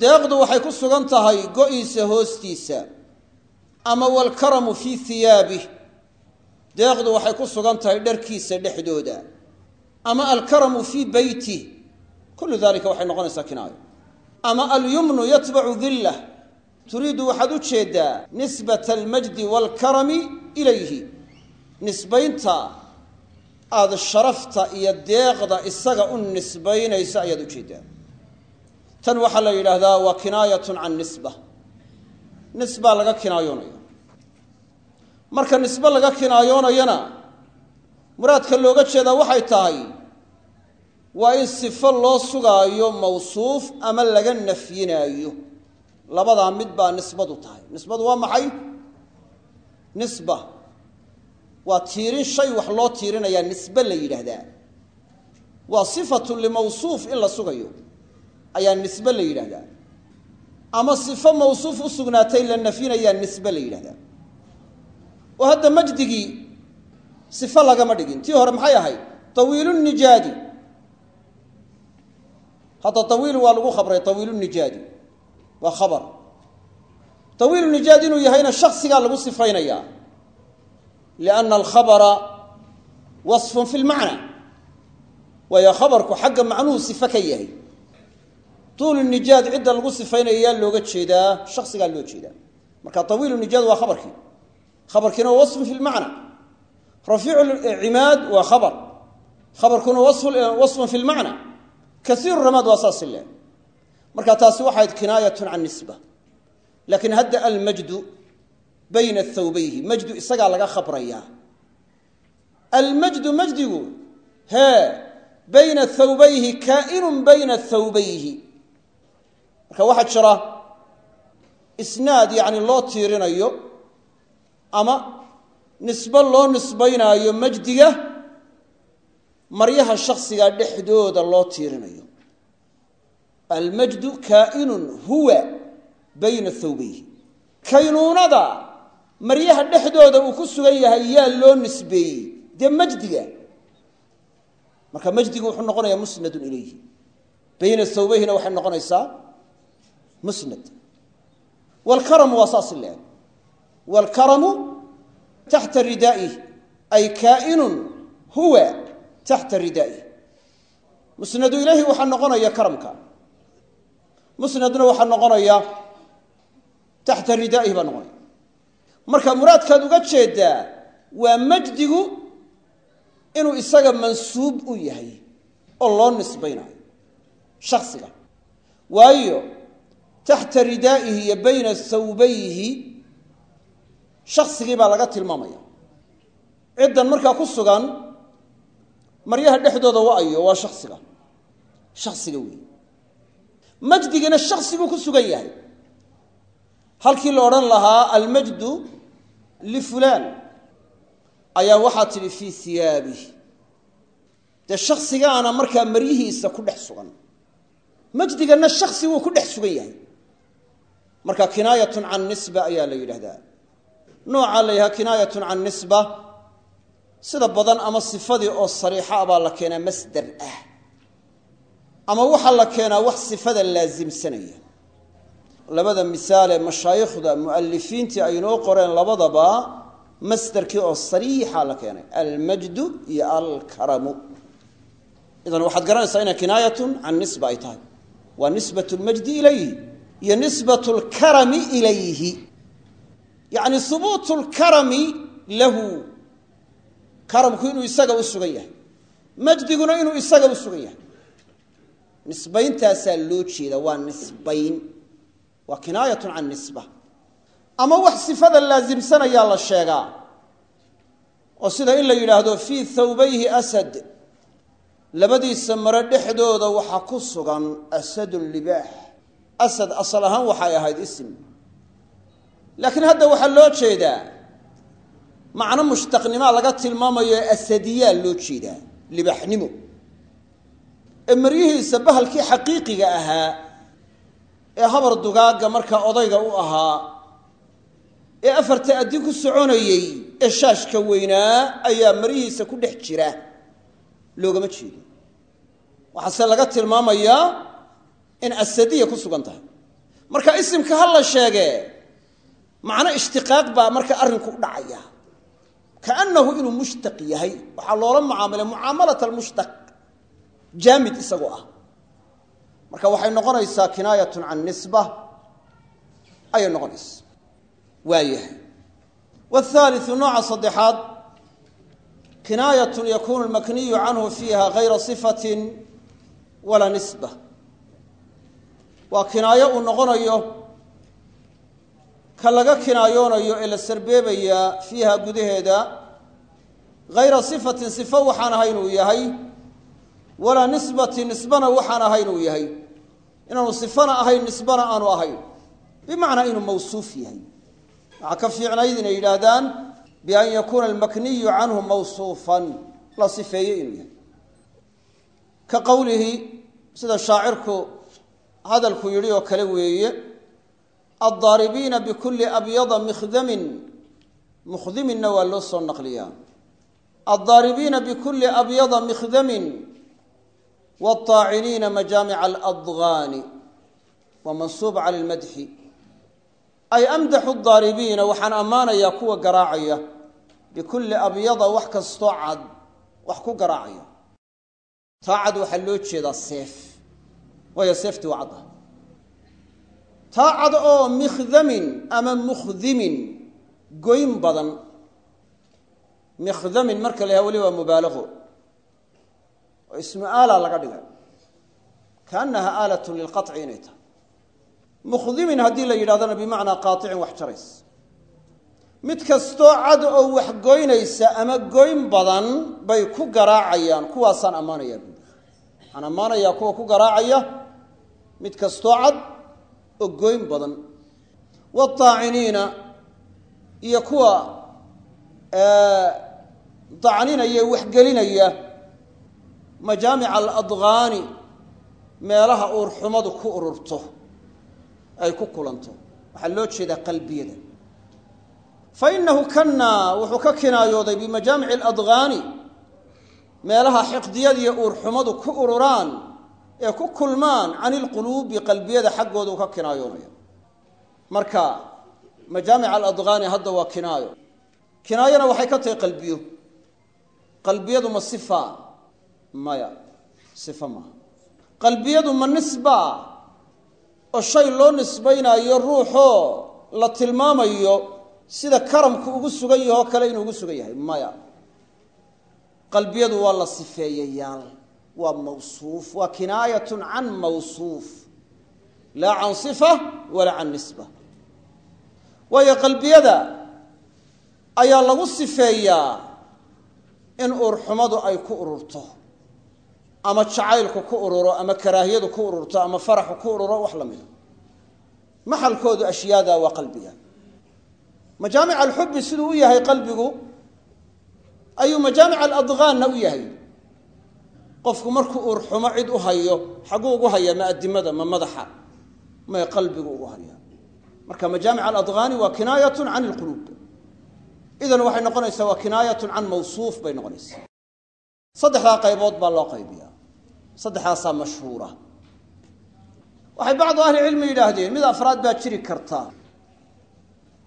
Deeqdu waxay ku sugan tahay go-iisa hoostiisa. Ama waalkaramu fii hiyaabih deeqdu waxay ku sugan tahay dharkiisa dhexdooda. Ama alkaramu fii beytih kullu dalika waxay noqonaysaa kinaayo. Ama alyumnu yatbacu dillah turiidu waxaad u jeedaa nisbata almajdi waalkarami ilayhi. Nisbaynta aada sharafta iyo deeqda isaga u nisbaynaysa ayaad u jeedaa tan waxaa la yidhaahdaa waa kinaayatun can nisba. Nisbaa laga kinaayoonaya marka nisbe laga kinaayoonayana muraadka looga jeedaa waxay tahay waa in sifo loo sugaayo mawsuuf ama laga nafyinaayo. Labadaa mid baa nisbadu tahay. Nisbadu waa maxay? Nisba. Waa tiirin shay wax loo tiirinayaa nisbe la yidhaahdaa. Waa sifatun limawsuuf in la sugayo ayaa nisbe la yidhaahdaa. Ama sifo mawsuuf u sugnaatay la nafyinayaa nisbe la yidhahdaa oo hadda majdigii sifo lagama dhigin. Tii hore maxay ahayd? Tawiilu nijaadi hadda tawiilu waa lagu khabray tawiilu nijaadi waa khabar. Tawiilu nijaadi inuu yahayna shaksigaa lagu sifaynayaa. Lianna alkhabara wasfun fi lmacna waayo khabarku xagga macnuhu sifo ka yahay. Tuulu nijaad cidda lagu sifaynaya yaa looga jeedaa shaksigaa loo jeedaa. Marka tawiilu nijaad waa khabarkii. Khabarkiina waa wasfun fi lmacna rafiicu cimaad waa khabar. Khabarkuna wasfun fi lmacna kaiiru ramaad waa saas ile marka taasi waxayd kinaayatun can nisba. Laakiin hadda almajdu bayna thawbayhi majdu isagaa laga khabrayaa almajdu majdigu hee bayna thawbayhi kaa'inun bayna thawbayhi. Marka waxaa jira isnaad yacni loo tiirinayo ama nisbe loo nisbaynaayo majdiga maryaha shaksiga dhexdooda loo tiirinayo. Almajdu kaa'inun huwa bayna thawbayhi. Kaynuunada maryaha dhexdooda uu ku sugan yahay yaa loo nisbeeyey. Dee majdiga? Marka majdigu wuxuu noqonayaa musnadun ilayhi. Bayna thawbayhina waxay noqonaysaa musnad. Wlkaramu waa saas leeg wlkaramu taxta ridaa'ih ay kaa'inun huwa taxta ridaa'ih musnadu ilayhi waxaa noqonaya karamka. Musnadna waxaa noqonaya taxta ridaa'ihi baa noqonaya. Marka muraadkaad uga jeedaa waa majdigu inuu isaga mansuub u yahay oo loo nisbaynayo shaksiga waayo taxta ridaa'ihi iyo bayna thawbayhi shaksigii baa laga tilmaamaya. Ciddan markaa ku sugan maryaha dhexdooda wa-ayo waa shaksiga shaksiga weeye majdigina shaksiguu ku sugan yahay. Halkii la odhan lahaa almajdu lifulaan ayaa waxaa tidhi fii hiyaabih dee shaksigaana markaa maryihiisa ku dhex sugan. Majdigana shaksiguu ku dhex sugan yahay. Marka kinaayatun can nisba ayaa la yidhaahdaa noocaa la kinaayatun can nisba sida badan ama sifadii oo sariixa baa la keenaa masdar ah. Ama waxaa la keenaa wax sifada laasimsanaya labada misaale mashaayikhda mu'alifiintii ay inoo qoreen labadaba masdarkii oo sariixa la keenay almajdu iyo alkaramu. Idan waxaad garanaysaa inay kinaayatun can nisba ay tahay. Waa nisbat lmajdi ilayhi iyo nisbat lkarami ilayhi. Yacni hubuutu lkarami lahu karamku inuu isaga u sugan yahay. Majdiguna inuu isaga u sugan yahay. Nisbayntaasaa loo jeeda waa nisbayn. Waa kinaayatun can nisba. Ama wax sifada laasimsanayaa la sheegaa oo sida in la yidhaahdo fii thawbayhi asad. Labadiisa mare dhexdooda waxaa ku sugan asadun libaax. Asad asal ahaan waxay ahayd isim. Laakiin hadda waxaa loo jeedaa macno mushtaqnimaa laga tilmaamayo asadiyaa loo jeedaa libaaxnimo. Ee maryihiisa bahalkii xaqiiqiga ahaa ee habar dugaagga markaa odayga u ahaa ee afarta addi ku soconayey ee shaashka weynaa ayaa maryihiisa ku dhex jira. Loogama jeedo waxaase laga tilmaamayaa in asadiya ku sugan tahay. Marka isimka ha la sheegee macno ishtiqaaq baa marka arrinku u dhacaya kaannahu inuu mushtaq yahay waxaa loola mucaamilay mucaamalat almushtaq jaamid isagoo ah. Marka waxay noqonaysaa kinaayatun can nisba ayay noqonaysaa. Waayahay whaaliu nooca saddexaad kinaayatun yakuunu lmakniyu canhu fiiha gayra sifatin walaa nisba. Waa kinaayo uu noqonayo ka laga kinaayoonayo ee la sarbeebayaa fiiha gudaheeda hayra sifatin sifo waxaan ahayn uu yahay walaa nisbati nisbana waxaan ahayn uu yahay. Inaanu sifana ahayn nisbana aanu ahayn. Bimacnaa inuu mawsuuf yahay. Waxaa ka fiicnayd inay yidhaahdaan bian yakuuna almakniyu canhu mawsuufan. La sifeeye inuu yahay. Ka qowlihi sida shaacirku hadalku yidhi oo kale weeye addaaribiina bikulli abyada mikhdamin mukhdiminna waa loo soo naqliyaa addaaribiina bikulli abyada mikhdamin wاطaaciniina majaamica aladgaani waa mansuub cala lmadxi ay amdaxu daaribiina waxaan ammaanayaa kuwa garaacaya bikulli abyada wax kastoo cad wax ku garaacaya taa waxaa loo jeedaa seef waayo seeftii waa taa cad oo mikhdamin ama mukhdimin goyn badan. Mikhdamin marka la yaha weli waa mubaalago oo ismu aala laga dhigay kaannaha aalatun lilqaطci inay tahay. Mukhdimin haddii la yidhahdana bimacnaa qaaicin wax jarays mid kastoo cad oo wax goynaysa ama goyn badan bay ku garaacayaan kuwaasaan ammaanayaa buuri waxaan ammaanayaa kuwa ku garaacaya mid kastoo cad oo goyn badan. Waaaciniina iyo kuwa dacninaya waxgelinaya majaamica aladgaani meelaha uurxumadu ku ururto ay ku kulanto. Waxaa loo jeedaa qalbiyada. Fa innahu kanna wuxuu ka kinaayooday bimajaamici aladgaani meelaha xiqdiyadiiyo uurxumadu ku ururaan ee ku kulmaan can ilquluubi qalbiyada xaggooda uu ka kinaayoonaya. Marka majaamic aladgaani hadda waa kinaayo. Kinaayona waxay ka tahay qalbiyo. Qalbiyadu ma sifa maya sifa maaha qalbiyadu ma nisba oo shay loo nisbaynaayo ruuxoo la tilmaamayo sida karamku ugu sugan yahoo kale inuu ugu sugan yahay maya. Qalbiyadu waa la sifeeyayaal waa mawsuuf waa kinaayatun can mawsuuf. Laa can sifa walaa can nisba. Waayo qalbiyada ayaa lagu sifeeyaa in uurxumadu ay ku ururto ama jacaylku ku ururo ama karaahiyadu ku ururto ama faraxu ku ururo wax la mida maxalkoodu ashyaada waa qalbiga. Majaamic alxubbi siduu u yahay qalbigu ayuu majaamic aladgaanna u yahay qofku markuu uurxumo cid u hayo xagguu ugu haya ma adimada ma madaxa may qalbigu ugu haya marka majaamic aladgaani waa kinaayatun can ilquluub idan waxay noqonaysaa waa kinaayatun can mawsuuf bay noqonaysaa. Saddexdaa qaybood baa loo qaybiyaa. Saddexdaasaa mashhuura. Waxay bacdu ahli cilmi yidhaahdeen mid afraad baa jiri karta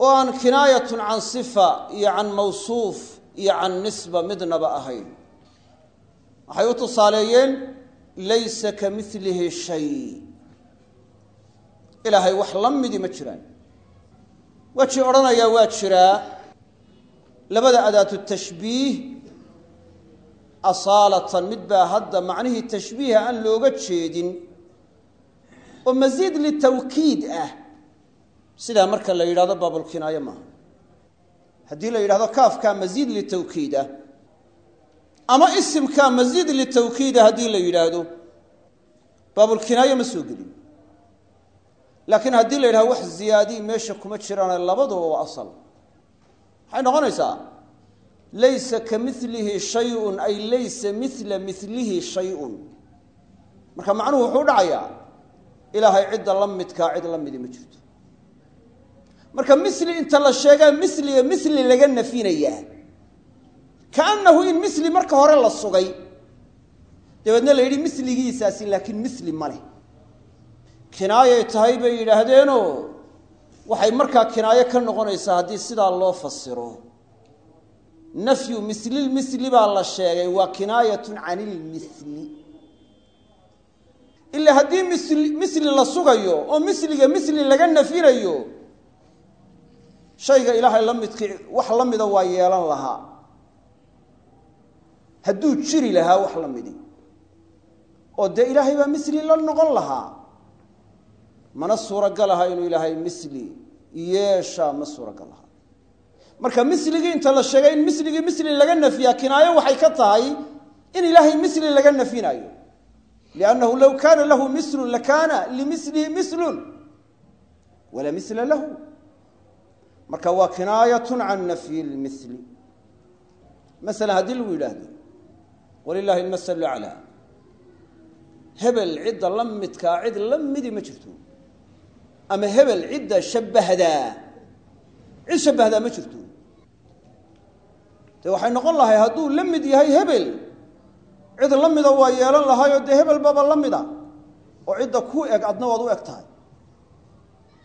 oo aan kinaayatun can sifa iyo can mawsuuf iyo can nisba midnaba ahayn waxay u tusaaleeyeen laysa ka milihi shay. Ilaahay wax la midi ma jiraan. Weji odhanayaa waa jiraa. Labada adaatu tashbiih asaalatan mid baa hadda macnihii tashbiiha aan looga jeedin oo masiid litawkiid ah. Sidaa marka la yidhahdo baabulkinaaye maaha. Haddii la yidhahdo kaafkaa masiid litawkiid ah ama isimkaa masiid litawkiida haddii la yidhaahdo baabulkinaaye ma soo gelin. Laakiin haddii la yidhahdo wax ziyaadii meesha kuma jiraane labaduba waa asal. Maxay noqonaysaa? Laysa ka milihi shayun ay laysa mila milihi shayun. Marka macnuhu wuxuu dhacayaa ilaahay cidda la midkaa cid la midi ma jirto. Marka mili inta la sheegaa miliga mili laga nafinayaa kaannahu in mili marka hore la sugay. Dabeedna la yidhi miligiisaasi laakiin mili ma leh. Kinaayay tahay bay yidhaahdeenoo waxay markaa kinaayo ka noqonaysaa haddii sidaa loo fasiro nafyu mislilmisli baa la sheegay waa kinaayatun can ilmisli ilaa haddii misli misli la sugayo oo misliga misli laga nafinayo shayga ilaahay la wax la mida waa yeelan lahaa hadduu jiri lahaa wax la midi. oo dee ilaahay baa misli la noqon lahaa. mana suuragal aha inuu ilaahay misli yeeshaa ma suuragal aha marka misligii inta la sheegay in misligii misli laga nafiyaa kinaayo waxay ka tahay in ilaahay misli laga nafinayo. Liannahu low kaana lahu mislun lakaana limislihi mislun. Walaa misla lahu. Marka waa kinaayatun can nafyi lmili masalan haddii walilahi almasalu aclaa hebel cidda la midkaa cid la midi ma jirto. Ama hebel cidda shabbahdaa cid shabbahdaa ma jirto. Dee waxay noqon lahay hadduu la mid yahay hebel cid la mida waa yeelan lahaayoo dee hebel baba la mida oo cidda kuu eg adna waad u eg tahay.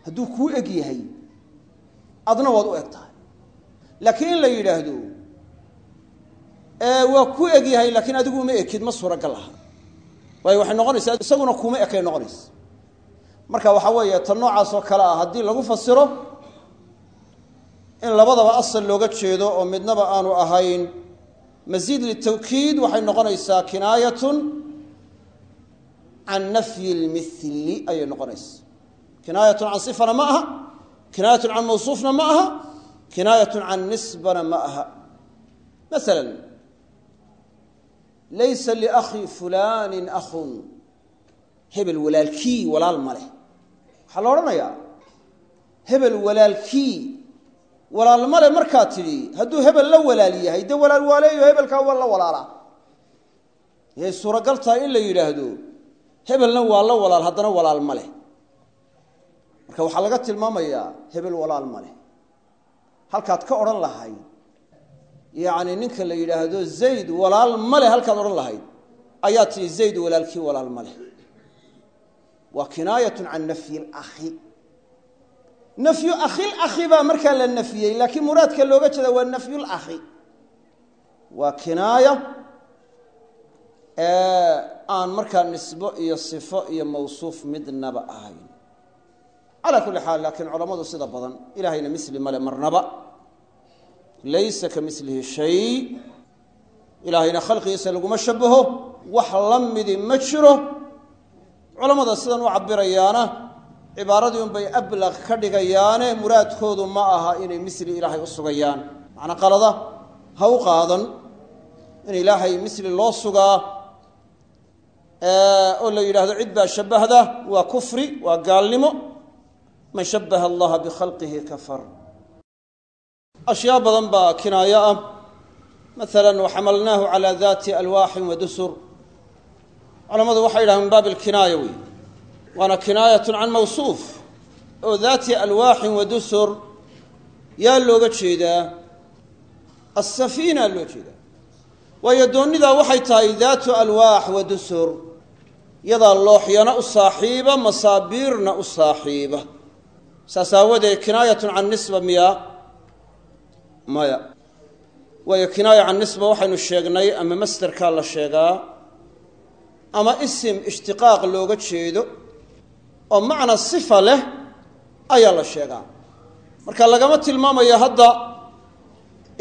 Hadduu kuu eg yahay adna waad u eg tahay. Laakiin in la yidhaahdo waa ku eg yahay laakiin adigu uma ekid ma suuragal aha. Waayo waxay noqonaysaa isaguna kuma ekay noqonaysa. Marka waxaa weeye tan noocaas oo kale ah haddii lagu fasiro in labadaba asal looga jeedo oo midnaba aanu ahayn masiid litawkiid waxay noqonaysaa kinaayatun can nafyi lmili ayay noqonaysa kinaayatun can sifana ma aha kinaayatun can mawsuufna ma aha kinaayatun can nisbana ma aha. Maala laysa liakhi fulani akhun. Hebel walaalkii walaal ma leh. Waxaa la odhanayaa hebel walaalkii walaal male markaa tidhi hadduu hebel la walaal yahay dee walaal waaleeyo hebelkaa waa la walaalaa. Yay suuragal in la yidhaahdo hebelna waa la walaal haddana walaal ma leh. Marka waxaa laga tilmaamayaa hebel walaal ma leh. Halkaad ka odhan lahayd yacni ninka la yidhaahdo zayd walaal ma leh halkaad odhan lahayd. Ayaa tihi zayd walaalkii walaal ma leh waa kinaayatun can nafyi lakhi nafyu akhil akhi baa markaa la nafyey laakiin muraadka looga jeeda waa nafyu lakhi waa kinaaya aan markaa nisbo iyo sifo iyo mawsuuf midnaba ahayn. Calaa kulli xaal laakiin culammadu sida badan ilahayna misli male marnaba laysa ka milihi shay ilaahayna khalqigiisa laguma shabaho wax la midi ma jiro. Culammada sidan u cabirayaana cibaaradii unbay ablaq ka dhigayaane muraadkoodu ma aha inay misli ilaahay u sugayaan. Macnaa qalada ha u qaadan in ilaahay misli loo sugaa oo la yidhaahdo cid baa shabbahda waa kufri waa gaalnimo. Man shabbaha allaha bikhalqihi kafar ashyaa badan baa kinaayo ah. Maala waxamalnaahu calaa daati alwaaxin wa dusur. Culammadu waxay yidhahan min baabi alkinaaya wey waana kinaayatun can mawsuuf oo daati alwaaxin wa dusur yaa looga jeedaa. Asafiina loo jeedaa. Waayo doonnidaa waxay tahay daatu alwaax wa dusur. Yadaa looxyana u saaxiiba masaabiirna u maya. Waayo kinaaya can nisba waxaynu sheegnay ama masderkaa la sheegaa ama isim ishtiqaaq looga jeedo oo macna sifa leh ayaa la sheegaa. Marka lagama tilmaamayo hadda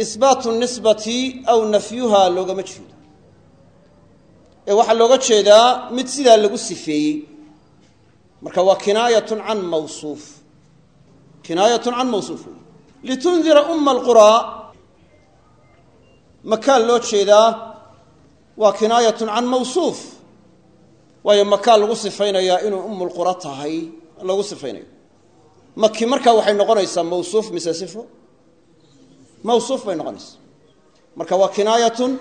isbaatu nisbati aw nafyuha loogama jeedo. Ee waxaa looga jeedaa mid sidaa lagu sifeeyey. Marka waa kinaayatun can mawsuuf. Kinaayatun can mawsuuf. wey litundira umma alquraa makaan loo jeedaa waa kinaayatun can mawsuuf waayo makaan lagu sifaynayaa inuu ummulqura tahay lagu sifaynayo maki markaa waxay noqonaysaa mawsuuf mise sifo mawsuuf bay noqonaysaa marka waa kinaayatun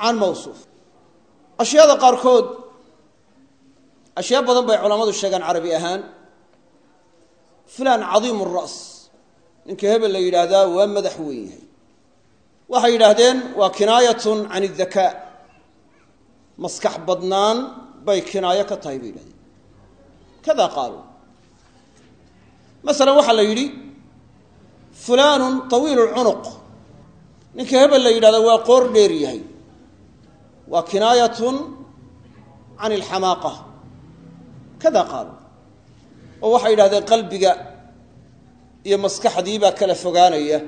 can mawsuuf ashyaada qaarkood ashyaa badan bay culammadu sheegaan carabi ahaan fulaan cadiimu ra's ninka hebel la yidhaahdaa waa madax weyn yahay waxay yidhaahdeen waa kinaayatun can iddakaa maskax badnaan bay kinaayo ka tahay bay yidhahdeen kada qaaluu masalan waxaa la yidhi fulaanun tawiilu lcunuq ninka hebel la yidhahda waa qoor dheer yahay. Waa kinaayatun can ilxamaaqa kada qaaluu oo waxay yidhahdeen qalbiga iyo maskaxdii baa kala fogaanaya.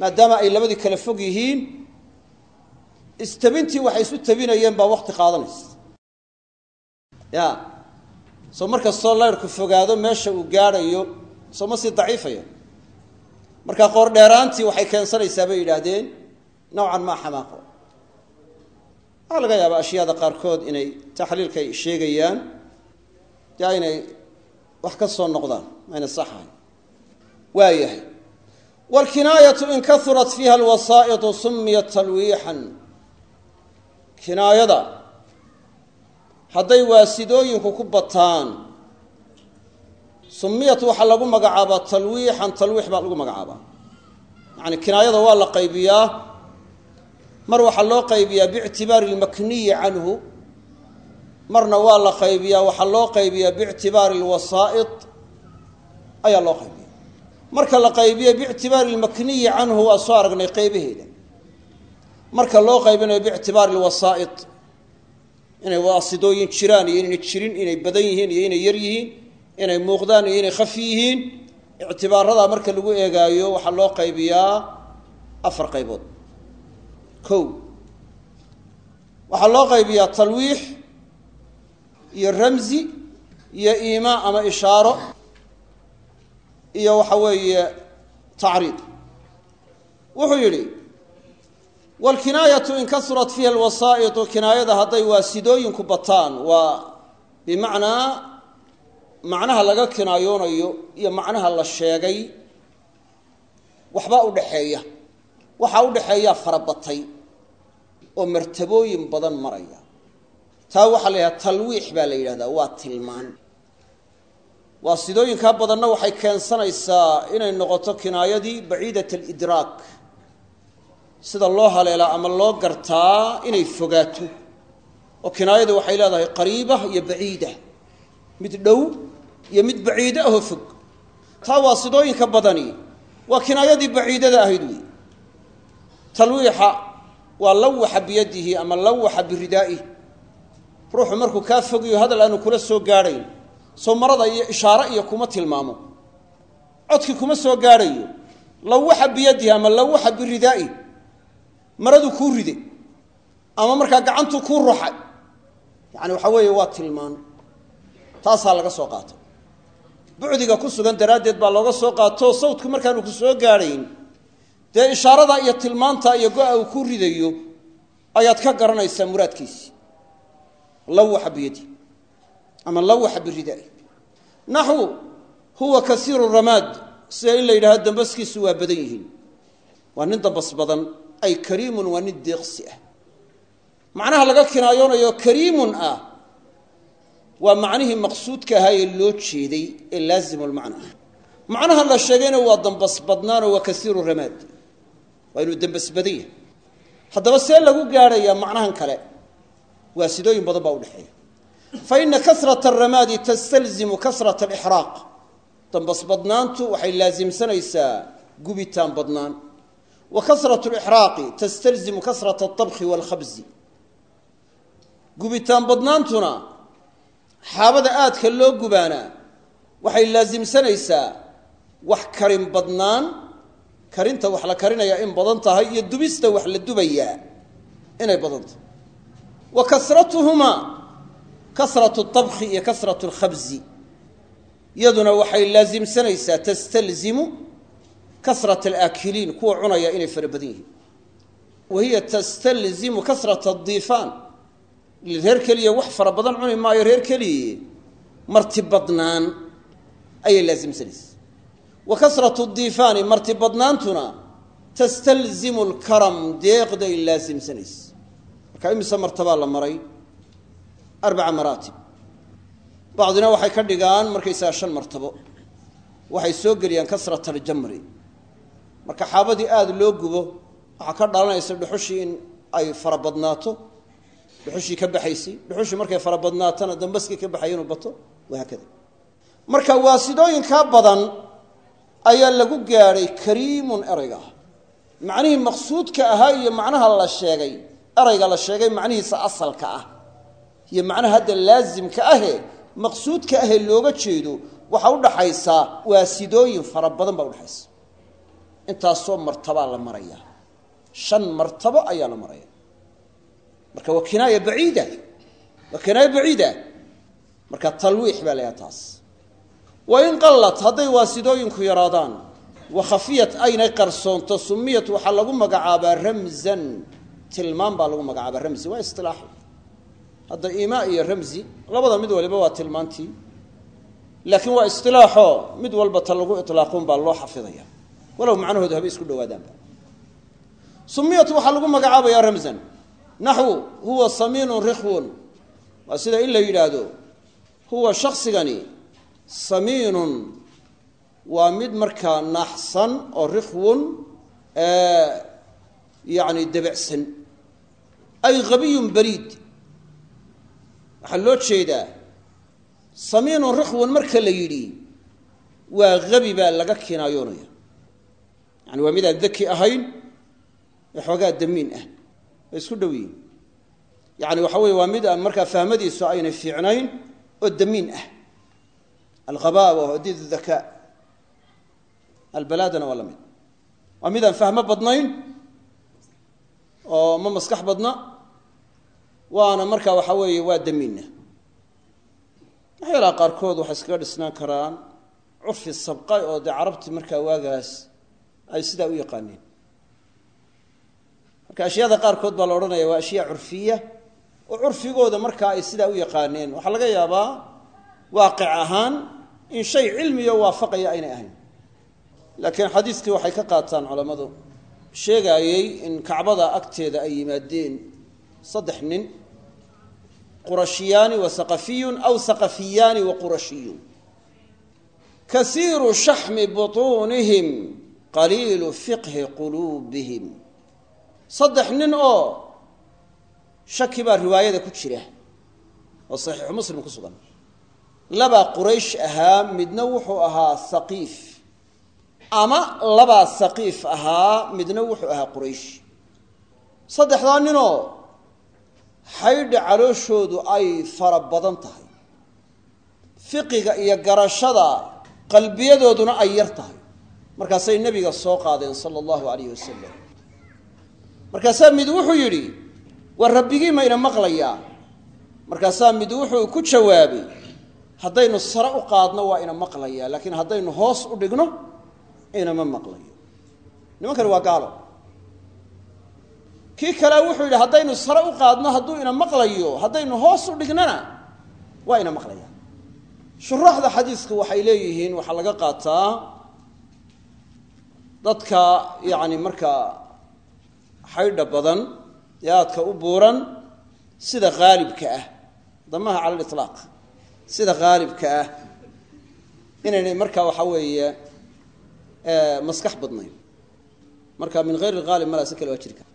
Maadaama ay labadii kala fog yihiin istabintii waxay isu tabinayeen baa wakti qaadanaysa. Ya soo mar kastoo fogaado meesha uu gaadhayo soo ma sii daciifaya. Marka qoor dheeraantii waxay keensanaysaa bay yidhaahdeen nowcan maa xamaaqo. Waxaa laga yaabaa ashyaada qaarkood inay taxliilka ay sheegayaan dee aynay wax ka soo noqdaan ayna saxahay waayahay waalkinaayatu in kaurat fiiha alwasaa'itu sumiyat talwiixan. Kinaayada hadday waasidooyinku ku bataan sumiyat waxaa lagu magacaabaa talwiixan talwiix baa lagu magacaabaa. Yani kinaayada waa la qaybiyaa mar waxaa loo qaybiyaa biictibaari almakniyi canhu marna waa la qaybiyaa waxaa loo qaybiyaa biictibaari alwasaa'id ayaa loo qaybiya marka la qaybiyo biictibaari lmakniyi canhu waa soo aragnay qaybaheeda marka loo qaybinayo biictibaari lwasaa'id inay waasidooyin jiraan iyo inayna jirin inay badan yihiin iyo inay yar yihiin inay muuqdaan iyo inay khafi yihiin ictibaaradaa marka lagu eegaayo waxaa loo qaybiyaa afar qaybood. Kow waxaa loo qaybiyaa talwiix iyo ramzi iyo iimaa ama ishaaro iyo waxa weeye tacriid. Wuxuu yidhi wاlkinaayatu in kasurat fiiha alwasaa'iطu kinaayada hadday waasidooyinku bataan waa bimacnaa macnaha laga kinaayoonayo iyo macnaha la sheegay waxbaa u dhaxeeya. Waxaa u dhaxeeyaa farabatay oo martabooyin badan maraya. Taa waxaa la yidhahda talwiix baa la yidhahdaa waa tilmaan waa sidooyinkaa badanna waxay keensanaysaa inay noqoto kinaayadii baciidat alidraak. Sida loo haleelaa ama loo gartaa inay fogaato. Oo kinaayadu waxay leedahay qariiba iyo baciida. Mid dhow iyo mid baciide ahoo fog. Taa waa sidooyinka badani. Waa kinaayadii baciidada ahayd wey talwiixa waa lawaxa biyadihi ama lawaxa biridaa'ihi. Ruuxu markuu kaa fogiyo hadal aanu kula soo gaadhayn soo marada iyo ishaare iyo kuma tilmaamo. Codkii kuma soo gaadhayo. Lawaxa biyadihi ama lawaxa biridaa'ihi maradu kuu ride. Ama markaa gacantuu kuu ruxay yani waxaa weeye waa tilmaan. Taasaa laga soo qaata bucdiga ku sugan daraaddeed baa looga soo qaato. Sawdku markaanu ku soo gaadhayn dee ishaarada iyo tilmaanta iyo go-a uu ku ridayo ayaad ka garanaysaa muraadkiisii lawaxa biyadi ama lawaxa biridaai naxwu huwa kasiiru ramaad. Sida in la yidhahdo dambaskiisu waa badan yihiin. Waa nin dambas badan. Ay kariimun waa nin deeqsi ah. Macnaha laga kinaayoonayo kariimun ah waa macnihii maqsuudka ahaa ee loo jeeday ee laazimulmacna ah. Macnaha la sheegayna waa dambas badnaanoo waa kasiiru ramaad. Waa inuu dambas badan yahay. Haddaba see lagu gaadhayaa macnahan kale waa badan baa udhexeeya fa ina kasrata aramaadi tastalzimu kasrata alixraaq dambas badnaantu waxay laasimsanaysaa gubitaan badnaan wa kasratu lixraaqi tastalzimu kasrata altabkhi waalkhabzi gubitaan badnaantuna xaabada aadka loo gubaanaa waxay laasimsanaysaa wax karin badnaan karinta wax la karinayaa in badan tahay iyo dubista wax la dubayaa inay badan tahay wa kasratu tabkhi iyo kasratu lkhabzi. Iyaduna waxay laasimsanaysaa tastalzimu kasrata alaakiliin kuwa cunaya inay fara badan yihiin. Wa hiya tastalzimu kasrata adiifaan reer keliya wax fara badan cuni maayo reer keliye marti badnaan ayay laasimsanaysa wa kasratu diifaani marti badnaantuna tastalzimu lkaram deeqday laasimsanaysa marka imise martabaa la maray arbaca maraatib. Bacdina waxay ka dhigaan markaysaga shan martabo. Waxay soo geliyaan kasrat aljamri. Marka xaabadii aada loo gubo waxaa ka dhalanaysa dhuxushii in ay fara badnaato dhuxushii ka baxaysay dhuxushii markay fara badnaatana dambaskii ka baxay inuu bato wahaakada marka waasidooyinkaa badan ayaa lagu gaadhay kariimun erayga. Ah macnihii maqsuudka ahaa iyo macnaha la sheegay erayga la sheegay macnihiisa asalka ah iyo macnaha hadda laasimka ahe maqsuudka ahee looga jeedo waxaa udhaxaysaa waasidooyin fara badan baa udhaxaysa intaasoo martabaa la maraya. Shan martabo ayaa la maraya. Marka waa kinaaya baciida. Waa kinaaya baciida. Marka talwiix baa la yaha taas. Wa in qallat hadday waasidooyinku yaraadaan wa khafiyat aynay qarsoonto sumiyat waxaa lagu magacaabaa ramzan. Tilmaan baa lagu magacaabaa ramzi waa isilaaxi hadda imaa iyo ramzi labada mid waliba waa tilmaantii. Laakiin waa isilaaxo mid walba ta lagu ilaaqun baa loo xafidaya. Walow macnahoodu habay isku dhawaadaanba sumiyat waxaa lagu magacaabayaa ramzan. Naxwu huwa samiinun rikhwun. Waa sida in la yidhaahdo huwa shaksigani samiinun. Waa mid markaa naaxsan oo rikhwun yani debecsan ay habiyun bariid waxaa loo jeedaa samiinun rikhwun marka la yidhi waa habi baa laga kinaayoonaya yani waa midaan daki ahayn ee xoogaa damiin ah way isku dhow yihiin yani waxa weye waa mid aan markaa fahmadiisu aynay fiicnayn oo damiin ah. Alkhabaawa hadiid dakaa albalaadana waa la mid. Waa midaan fahmo badnayn oo ma maskax badna waana markaa waxa weeye waa damiinna. Waxyaalaha qaarkood waxay iskaga dhisnaan karaan curfi sabqa oo dee carabti markaa waagaas ay sidaa u yaqaaneen marka ashyaada qaarkood baa la odhanaya waa ashyaa curfiya oo curfigooda markaa ay sidaa u yaqaaneen waxaa laga yaabaa waaqic ahaan in shay cilmiyo waafaqaya aynay ahayn. Laakiin xadiiskii waxay ka qaataan culammadu sheegaayey in kacbada agteeda ay yimaadeen saddex nin qurashiyaani wa haqafiyun aw haqafiyaani wa qurashiyun. Kasiiru shaxmi butuunihim qaliilu fiqhi quluubihim. Saddex nin oo shaki baa riwaayada ku jira oo saxiixu muslim ku sugan. Labaa quraysh ahaa midna wuxuu ahaa haqiif ama labaa haqiif ahaa midna wuxuu ahaa quraysh. Saddexdaa ninoo xaydha calooshoodu ay fara badan tahay. Fiqiga iyo garashada qalbiyadooduna ay yar tahay. Markaasay nebiga soo qaadeen sala allahu alayh wasalam markaasaa mid wuxuu yidhi waa rabbigii mayna maqlayaa. Markaasaa mid wuxuu ku jawaabay haddaynu sare u qaadno waa ina maqlayaa laakiin haddaynu hoos u dhigno inama maqlayo. Nimankani waa gaalo kii kale wuxuu yidhi haddaynu sare u qaadno hadduu ina maqlayo haddaynu hoos u dhignana waa ina maqlayaa shuraaxda xadiisku waxay leeyihiin waxaa laga qaataa dadka yacni markaa xaydha badan ee aadka u buuran sida haalibka ah damaha cala aliطlaaq sida haalibka ah inaynay markaa waxa weeye maskax badnayn. Marka min hayr haalib malaa si kale waa jiri kara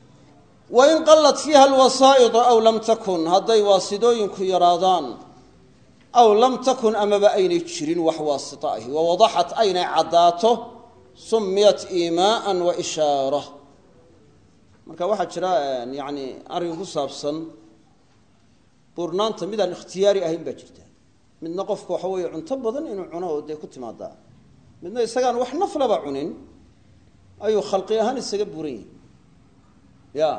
wain qallat fiiha alwasaa'idu aw lam takun hadday waasidooyinku yaraadaan aw lam takun amaba aynay jirin wax waasito ahi. Wawadaxat aynay caddaato sumiyat iimaaan wa ishaara. Marka waxaa jira yani arrin ku saabsan buurnaanta midaan ikhtiyaari ahayn baa jirta. Midna qofka waxa weeye cunto badan inuu cuno oo dee ku timaadaa midna isagaan wax naflaba cunin ayuu khalqi ahaan isaga buuran yahi ya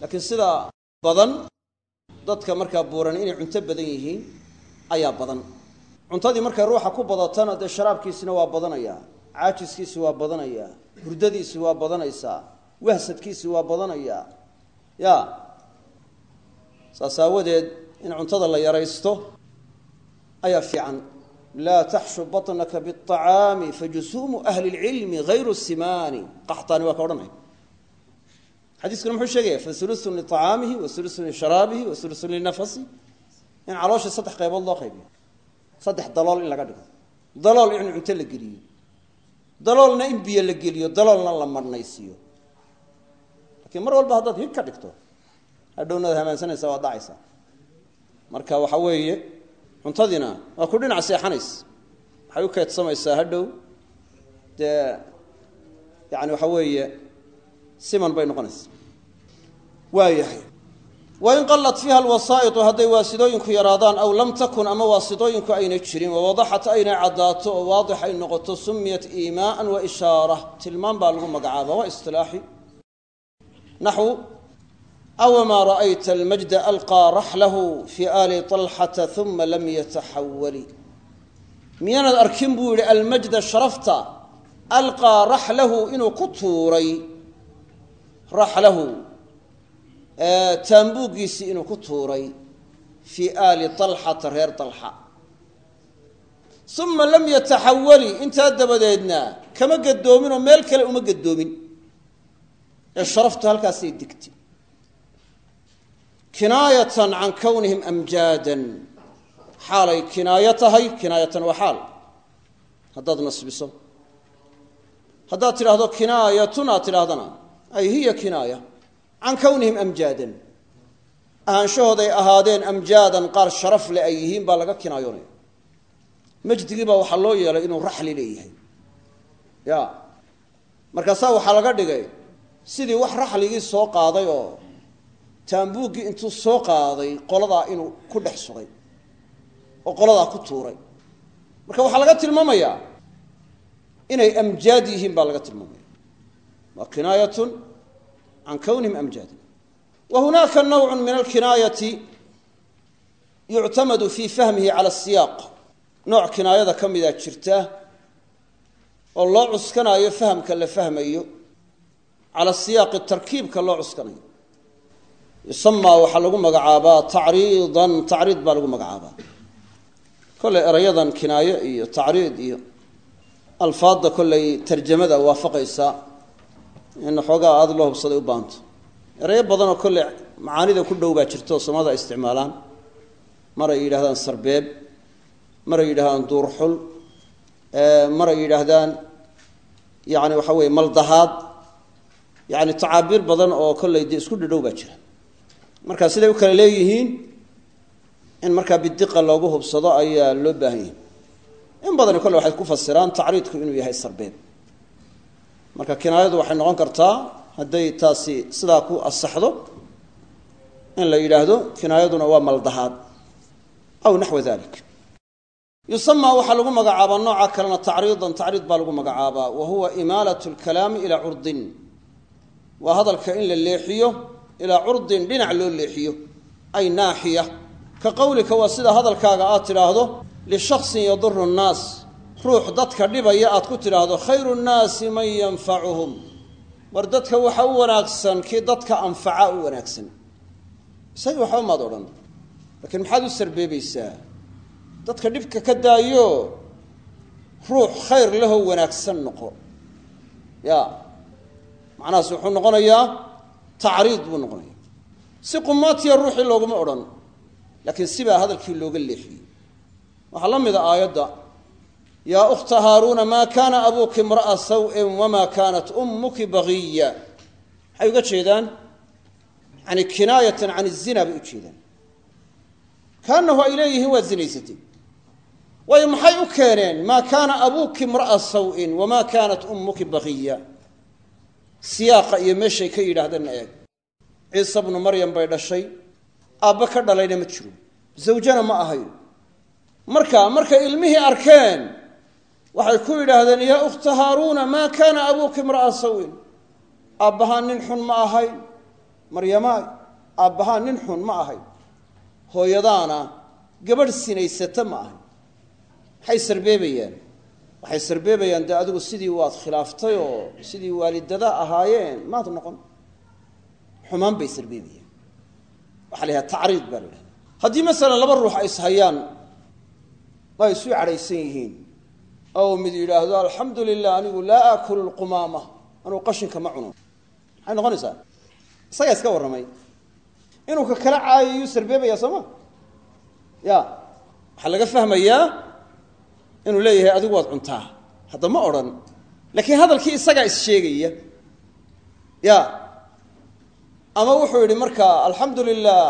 laakiin sida badan dadka markaa buuran inay cunto badan yihiin ayaa badan cuntadii markay ruuxa ku badatana dee sharaabkiisina waa badanayaa caajiskiisi waa badanayaa hurdadiisi waa badanaysaa wahsadkiisi waa badanayaa ya saas aawadeed in cuntada la yaraysto ayaa fiican laa taxshu baطnaka bالطacaami fajusuumu ahli اlcilmi hayru simaani qaxtaani waa ka odhanaya xadiiskuna muxuu sheegaya faulusun liطacaamihi waulusun lisharaabihi waulusun linafasi in caloosha saddex qaybood loo qaybiyo saddex dalool in laga dhigo. Dalool in cunto la geliyo. Daloolna in biyo la geliyo daloolna la marhnaysiiyo lakiin mar walba haddaad hig ka dhigto dhacaysaa. Marka waxa weeye cuntadiina waa ku dhinac seexanays. Waxay u keedsamaysaa hadhow. Dee yani waxa weeye siman bay noqonaysaa waayahay wain qallat fiiha alwasaa'itu hadday waasidooyinku yaraadaan aw lam takun ama waasidooyinku aynay jirin wawadaxat aynay caddaato oo waadix ay noqoto sumiyat iimaaan wa ishaara tilmaan baa lagu magacaaba waa istilaaxi. Naxwu awamaa ra'ayta almajda alqaa raxlahu fii aali طalxata uma lam yataxawali miyaanaad arkin buu yidhi almajda sharafta alqaa raxlahu inuu ku tuuray raxlahu taambuuggiisii inuu ku tuuray fii aali طalxata reer طalxa uma lam yataxawali intaa dabadeedna kama gadoomin oo meel kale uma gadoomin ee sharaftu halkaasay degtay kinaayatan can kownihim amjaadan. Xaalay kinaayo tahay kinaayatan waa xaal. Haddaad nasbiso. Haddaad tidhaahdo kinaayatun ay hiya kinaaya. Can kownihim amjaadan. Ahaanshahooday ahaadeen amjaadan qaar sharaf le ay yihiin baa laga kinaayoonaya majdigii baa waxaa loo yeelay inuu raxli leeyahay. Ya. Markaasaa waxaa laga dhigay sidii wax raxligii soo qaaday oo taambuuggii intuu soo qaaday qoladaa inuu ku dhex sugay oo qoladaa ku tuuray. Marka waxaa laga tilmaamayaa inay amjaad yihiin baa laga tilmaamaya waa kinaayatun can kownihim amjaadan wa hunaaka nawcu min alkinaayati yuctamadu fii fahmihi cala asiyaaq nooc kinaayada ka midaa jirta oo loo cuskanaayo fahamka la fahmayo cala siyaaqi tarkiibka loo cuskanayo. Yusamaa waxaa lagu magacaabaa tacriidan tacriid baa lagu magacaabaa. Kolley erayadan kinaayo iyo tacriid iyo alfaadda kolley tarjamada waafaqaysa in xoogaa aada loo hubsaday u baanto erayo badanoo kolley macaanida ku dhow baa jirto soomada ay isticmaalaan. Maray yidhahdaan sarbeeb maray yidhahdaan duurxul maray yidhaahdaan yani waxa weye maldahaad. Yani tacaabiir badan oo kollay dee isku dhidhow baa jira. Marka siday u kale leeyihiin in markaa bidiqa loogu hubsado ayaa loo baahan yahay. In badani kolle waxay ku fasiraan tacriidku inuu yahay sarbeeb marka kinaayadu waxay noqon kartaa hadday taasi sidaa ku asaxdo in la yidhaahdo kinaayaduna waa maldahaad aw naxwa dalik yusamaa waxaa lagu magacaabaa nooca kalena tacriidan tacriid baa lagu magacaabaa wa huwa imaalat lkalaami ilaa curdin. Waa hadalka in la leexiyo ilaa curdin dhinac loo leexiyo ay naaxiya. Ka qowlika waa sida hadalkaaga aad tidhaahdo lishaksin yaduru nnaas ruux dadka dhibaya aad ku tidhaahdo khayru nnaasi man yanfacuhum. War dadka waxa u wanaagsan kii dadka anfaca u wanaagsan. Isagii waxba maad odhan. Laakiin maxaad u sarbeebaysaa? Dadka dhibka ka daayo ruux khayr lahoo wanaagsan noqo. Ya macnahaas wuxuu noqonayaa tacriid buu noqonaya si qumaatiya ruuxii looguma odhan laakiin sibaa hadalkii looga leexiyey. Waxaa la mida aayadda yaa ukhta haaruuna maa kaana abuuki imra'a saw-in wamaa kaanat ummuki bagiya maxay uga jeedaan yani kinaayatan can izina bay u jeedaan. Kaanahu ay leeyihiin waad zinaysatay. Waayo maxay u keeneen? Maa kaana abuuki imra'a saw-in wamaa kaanat ummuki bagiya siyaaqa iyo meeshay ka yidhaahdeenna eeg. Ciise bnu maryam bay dhashay aabba ka dhalayna ma jiro. Zawjana ma ahayn. Marka markay ilmihii arkeen waxay ku yidhaahdeen yaa ukhta haaruuna maa kaana abuuki imra'a sawin aabbahaa nin xun ma ahayn maryamaay. Aabbahaa nin xun ma ahayn hooyadaana gabadh sinaysata ma ahayn maxay sarbeebayaan. Waxay sarbeebayaan dee adigu sidii waad khilaaftay oo sidii waalidada ahaayeen maad noqon. Xumaan bay sarbeebayaan. Waxaa la tacriid baa la haddii masalan laba ruux ay ishayaan ay isu cadhaysan yihiin oo mid yidhaahdo alxamdu lilah anigu laa aakulu lqumaama anuu qashinka ma cuno. Maxay noqonaysaa? Isagaa iska warramay. Inuu ka kala caayayuu sarbeebaya soo ma? Ya waxaa laga fahmayaa inuu leeyahay adigu waad cuntaa. Hadda ma odhan laakiin hadalkii isagaa is sheegaya ya ama wuxuu yidhi marka alxamdu lilah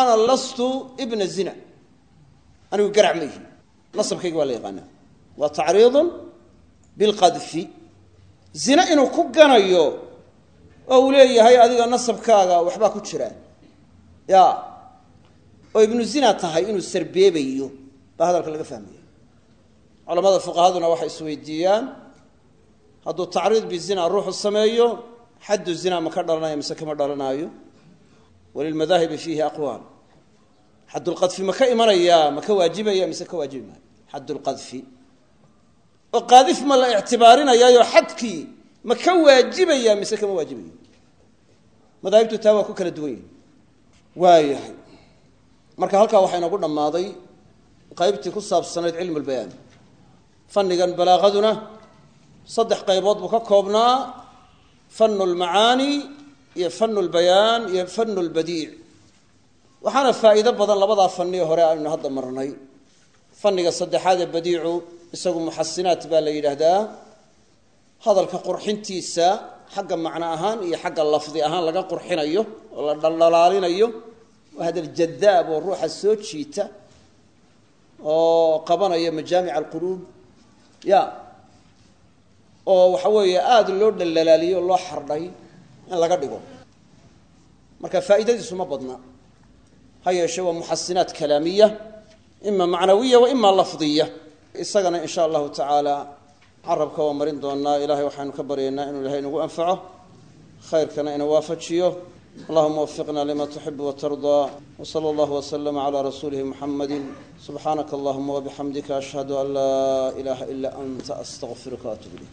ana lastu ibna zina. Anigu garac ma ihi nasabkayga waa la yaqaanaa waa tacriidun bilqadfi. Zina inuu ku ganayo oo uu leeyahay adiga nasabkaaga waxbaa ku jira. Ya oo ibnu zina tahay inuu sarbeebayo. Baa hadalka laga fahmaya. Culamada fuqahaduna waxay isweydiiyaan hadduu tacriid bizina ruuxu sameeyo xaddu zina ma ka dhalanayo mise kama dhalanaayo? Walilmadaahibi fiihi aqwaal. Xaddulqadfi ma ka imanayaa ma ka waajibaya mise ka waajibi maayo xaddulqadfi oo qaadif ma la ictibaarinayaayo xadkii ma ka waajibaya mise kama waajibayo? Madaahibtu taa waa ku kala duwan yihiin waayahay. Marka halkaa waxaa inagu dhammaaday qaybtii ku saabsanayd cilmu lbayaan fannigan balaaqaduna saddex qaybood buu ka koobnaa. Fanu lmacaani iyo fanu lbayaan iyo fanu lbadiic waxaana faa'iido badan labadaa faniyo hore aynu hadda marnay. Fanniga saddexaad ee badiicu isagu muxasinaat baa la yidhaahdaa hadalka qurxintiisa xagga macno ahaan iyo xagga lafdi ahaan laga qurxinayo oo la dhaldhalaalinayo waa hadal jadaab oo ruuxa soo jiita oo qabanaya majaamic alquluub. Ya oo waxa weeye aada loo dhaldhalaaliyey oo loo xardhay in laga dhigo. Marka faa'iidadiisu ma badna. Ha yeeshe waa muxasinaat kalaamiya ima macnawiya wa ima lafdiya isagana in sha allahu tacaala carabka waa marin doonaa ilahay waxaanu ka baryaynaa inuu ilahay nagu anfaco khayrkana ina waafajiyo. Allahuma wafiqna lima tuxib watardaa wsala allahu waslama cala rasuulihi muxamadi subxaanaka allahuma wabixamdika ashhadu an laa ilaha ila anta astaqfiruka waatub ilayk